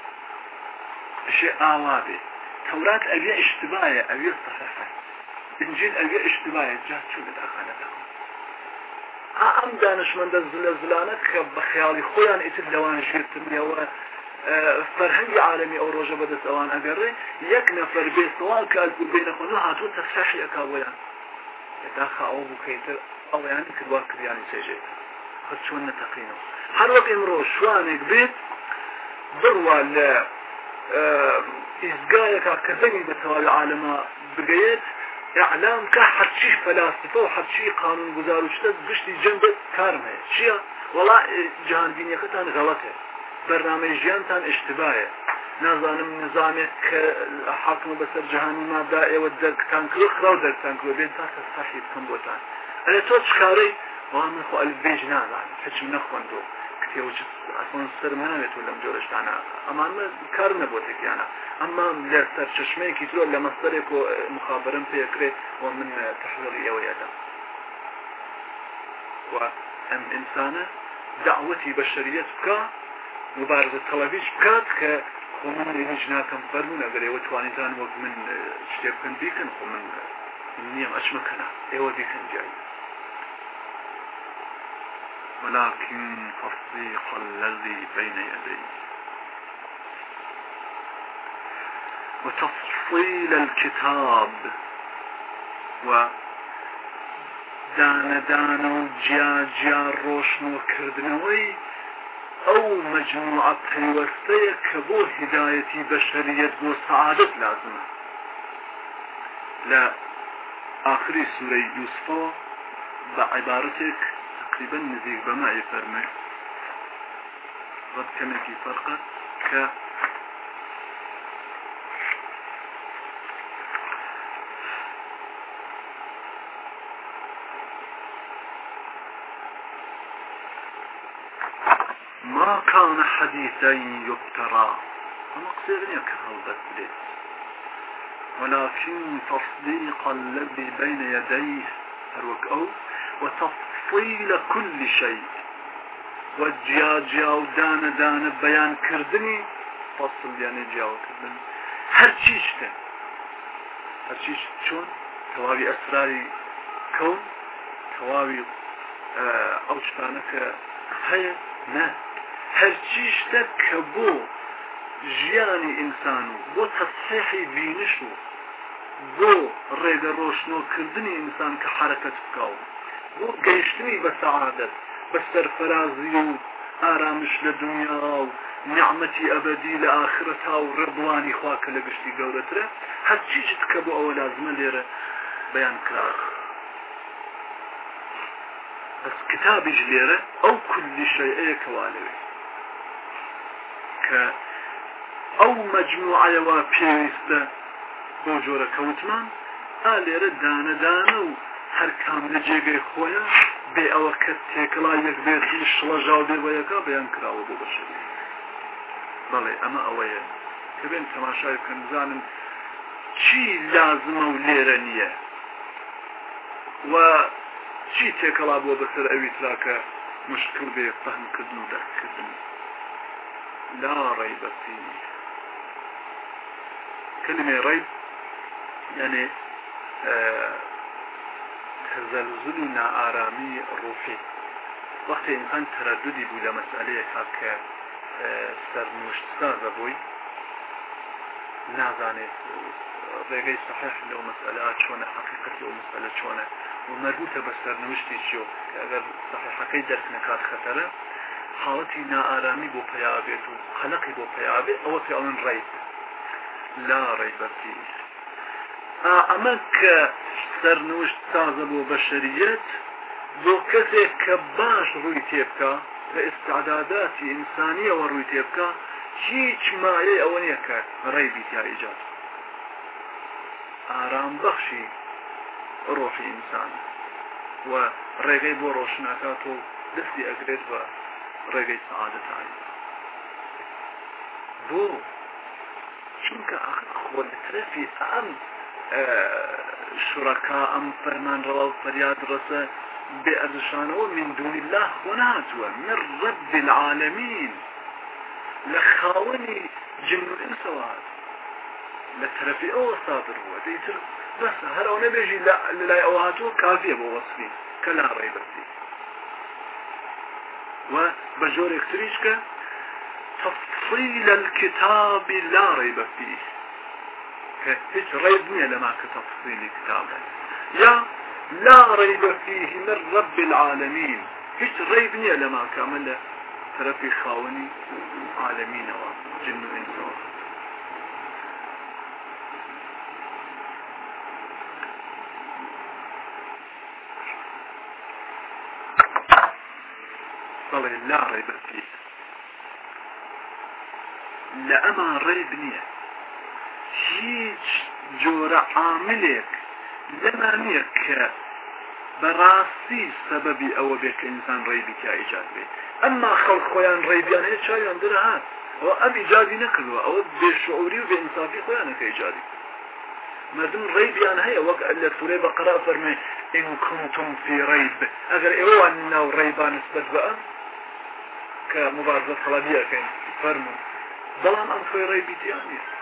بشێ ئاوا بێ. تەورات ئەوێ اشتباهە ئەوێ صحەحە انجیل ئەوێ اشتباهە جا چوو لە داخانەکە ئەم دانشمەندە زلە زلانە کە بە خیاڵی خۆیان ئیتر لەوان ژێتنەوە فەرهەنگی عالمی ئەو ڕۆژە بەدەست ئەوان ئەگەڕێ یەک نەفەر بێستەوان کارکو بینەخۆن هاتوو تەسەحیەکە ویان. داخە ئەو بکەیتر ئەویانی کردوا کریانی سێژێت خەت چۆن نەتەقینەوە هەر وەک ئمڕۆ شوانێک بێت بڕوا لە ئیزگایەکە کەسەنی بە تەواوی عالەما بگەیت اعلام که هرچی فلاسفة و هرچی قانون گذار و شتە گشتی جەم بێت کارم هەیە چییە وڵا جهانبینیەکەتان غەڵەتە بەرنامەی ژیانتان اشتباهە نازانم نظامێت کە حاکم بەسەر جهانی مادا ئێوە دەرکتان کرد خرا و دەرکتان کرد بێت تا ساحی بکەم بۆتان ئەێ تۆ چکارەی وڵام من خۆ ئەلبێژ نازانم هیچم نەخوەندۆ کتێوە ئەسمان سرم هەنەوێت لەم جۆرەشتانە ئەمان کار نەبوو تێکیانە ئەمما لە سەر چشمەیەکی ترۆ لە مەستەرێک و مخابرم پێکرێت و من تحویڵی ئەوەیەدا و ئەم ئینسانە دعوەتی بەشریەت بکە مبارزە تەلەویش بکات کە خۆ من هیچ ناکەم فەرمون ئەگەر ئێوە توانیتان وەک من شتێ بکەن بیکەن خۆ من نییەم ئەچمەکەنا ئێوە بیکەن جایی. ولكن تصديق الذي بين يديه. وتفصيل الكتاب و دانە دانە و جیا جیا ڕۆشنوکردنەوەی ئەو مجموعە پەیوەستەیە کە بۆ هدایەتی بەشەریەت بۆ سعادت لازمە لە آخری سوورەی یوسفەوە بە عیبارەتێک تقریبا نزیک بەما فەرمێ ڕەت کەمێکی فەرقە کە ما كان حديثا يفترى وما قصيرني كهلبت بليت ولكن تصديق الذي بين يديه هروك أو وتصديق تفصيل كل شيء وجيا جيا ودانا دانا بيان كردني فصل يعني جيا كردني هر چیشته هر چیش چون تواوی اسراری کون تواوی ئەو شتانەکە هەیە؟ نە. هەرچیشتە کە بۆ ژیانی ئینسان و بۆ تەسحیحی بینش و بۆ ڕێگە ڕۆشنۆکردنی ئینسان کە حرەکەت بکاو. بۆ گەیشتنی بە سەعادەت بە سەرفەرازی و ئارامش لە دنیا و نعمەتی ئەبدی لە ئاخرەتا و ڕێبوانی خواکە لە گشتی گەورەترە. هەرچیت کە بۆ ئەوە لازمە لێرە؟ بەیان کرا. بەس کتابیش لێرە ئەو کولی شەیەیە کەوالەوێ کە ئەو مەجموعەوە پێویستە بۆ جۆرە کەوتمان لێرە دانەدانە و هەر کام لە جێگەی خۆیان بێ ئەوە کە تێکڵا یەک بێت شڵە ژاو بێ بەیەکە بەیان کراوە بۆ بەشری بەڵێ ئەمە ئەوەیە. کە بێن تەماشای بکەن بزانن چی لازمە و لێرە نییە. و چی تێکەڵا بۆ بەسەر ئەوی تراکە مشکل بێ فەهمکردن و دەستکردن لا ڕێی بەسی كلمة ريب يعني تزلزل نائارامي روحي وقت إنسان ترددي بو لمسألة كاك سرنوشت سازە بووی نازانێت ڕێگەی صحح لەو مەسئلە چۆنە حقیقت لەو مەسئلە چۆنە و مەربوتە بە سەرنوشتی چۆ ئەگەر صحیحەکەی دەرک نکات خەتەرە حاڵەتی نائارامی بۆ پیاابێت و خەلقی بۆ پیاابێت ئەوە پێ ئەوەن ڕیت لا ڕێبە فيه ئەمە کە سەرنوشت سازە بۆ بەشریت بۆ کەسێک کە باش ڕووی تێبکە بە ئستعداداتی ئینسانیەوە ڕووی تێبکە هیچ مایە ئەوە نییە کە ڕێی بیتیا ئیجاد. ئارام بەخشی ڕۆحی ئینسان و ڕێگەی بۆ ڕۆشناکات و دەستی ئەگرێت بە ڕێگەی سعادەتانی بۆ چونکە خۆ لە ترەفی ئەم شوڕەکە ئەم فەرمان ڕەوا فەریاد ڕسە بأرشانه من دون الله خناتوا من رب العالمين لخاوني جن الانسوات لترفي أو صادر هو ديتر بس هل أو نبيجي لا لا اوهاتو كافية بوصفي كلا ريب فيه وبجور اكتريشك تفصيل الكتاب لا ريب فيه هيك ريب نية لما كتفصيل الكتاب يا لا ريب فيه من رب العالمين هيش ريب نية لما كامل ترفي خاوني عالمين وجن إنسان صلي لا ريب فيه ريب نية هيش جور عاملك لەما نییە کە بەڕاستی سەبەبی ئەوە بێت کە ئینسان ڕێبیکە ئیجاد بێت. ئەمما خەڵ خۆیان ڕێبیان هەیە چاویان درەهات ئەوە ئەم ئیجادی نەکردووە. ئەوە بێشعوری و بێ ئینسافی خۆیانەکە ئیجادی مردم ڕێبیان هەیە وەک لە سوورێ بەقرا فەرمێ ئین کنتم فی ڕیب ئەگەر ئێوەوان ناو ڕێبان نسبەت بە ئەم کە مبارزە سەڵابیەکەین فەرمون بەڵام ئەم خۆی ڕێبیتیان نیست.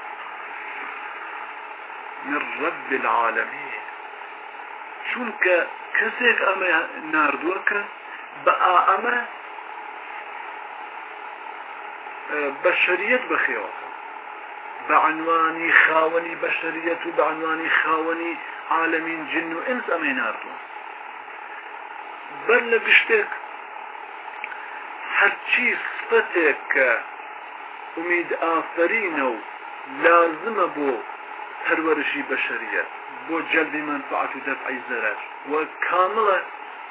من رب العالمين. چونکە کەسێک ئەمە نردووەکە بە ئەمە بەشریت بەخێوە بەعنوانی خاوەنی بەشریت و بەعنوانی خاوەنی عالمین جن و ئینس ئەمە نردووە بەر لە گشتێک هەرچی سپەتێک کە امید پەروەرشی بەشریت بۆ جلبی منفعات و دەفعی زەرەر. وە کامڵە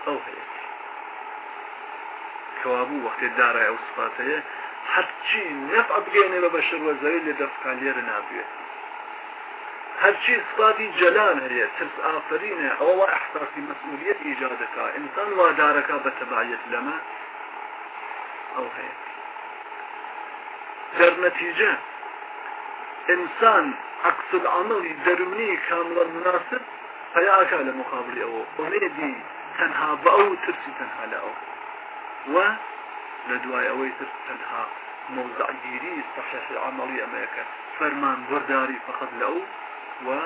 ئەو هەیە. کەوابوو وەختی دارای ئەو سپاتەیە هەرچی نەفع بگەێنێ بە بەشر وەزەوی لە دەفکا لێرە نابێت. هەرچی سپاتی جەلان هەیە ترس ئافرینە ئەوە وا احساسی مەسئولیت ئیجادەکە ئینسان وادارەکە بە تەبعیت لەمە. ئەو هەیە. دەرنەتیجە إنسان عكس العمل دروني كاملا مناسب فياك على مقابل أو وميدي تنها بأو ترسي تنها لأو و لدواي أوي ترسي تنها موضع جيري صحيح عملي أمريكا فرمان برداري فقط لأو و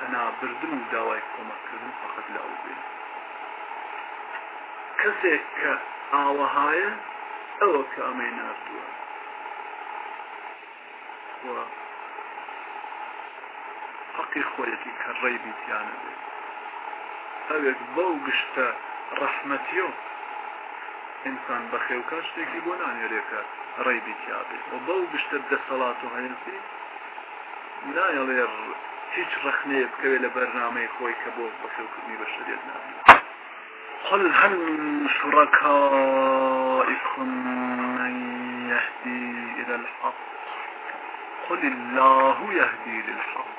تنا بردن داوای کۆمەکردن فقط لە ئەو بێ کەسێک کە ئاوەهایە ئەوە کە ئەمەی نردووە حەقی خۆیەتی کە ڕێی بیتیانە بێ. ئەوێک بەو گشتە ڕەحمەتیۆ. ئینسان بە خێوکە شتێکی بۆ نانێرێکە ڕێی بیتیا بێ. و بەو گشتە دەسەڵات و هەنسی نایەڵێ هیچ ڕخنەیە بکەوێت لە بەرنامەی خۆی کە بۆ بەخێوکردنی بە شرێت نابێت. قل هل شركائكم من يهدي إلى الحق؟ قل الله يهدي للحق.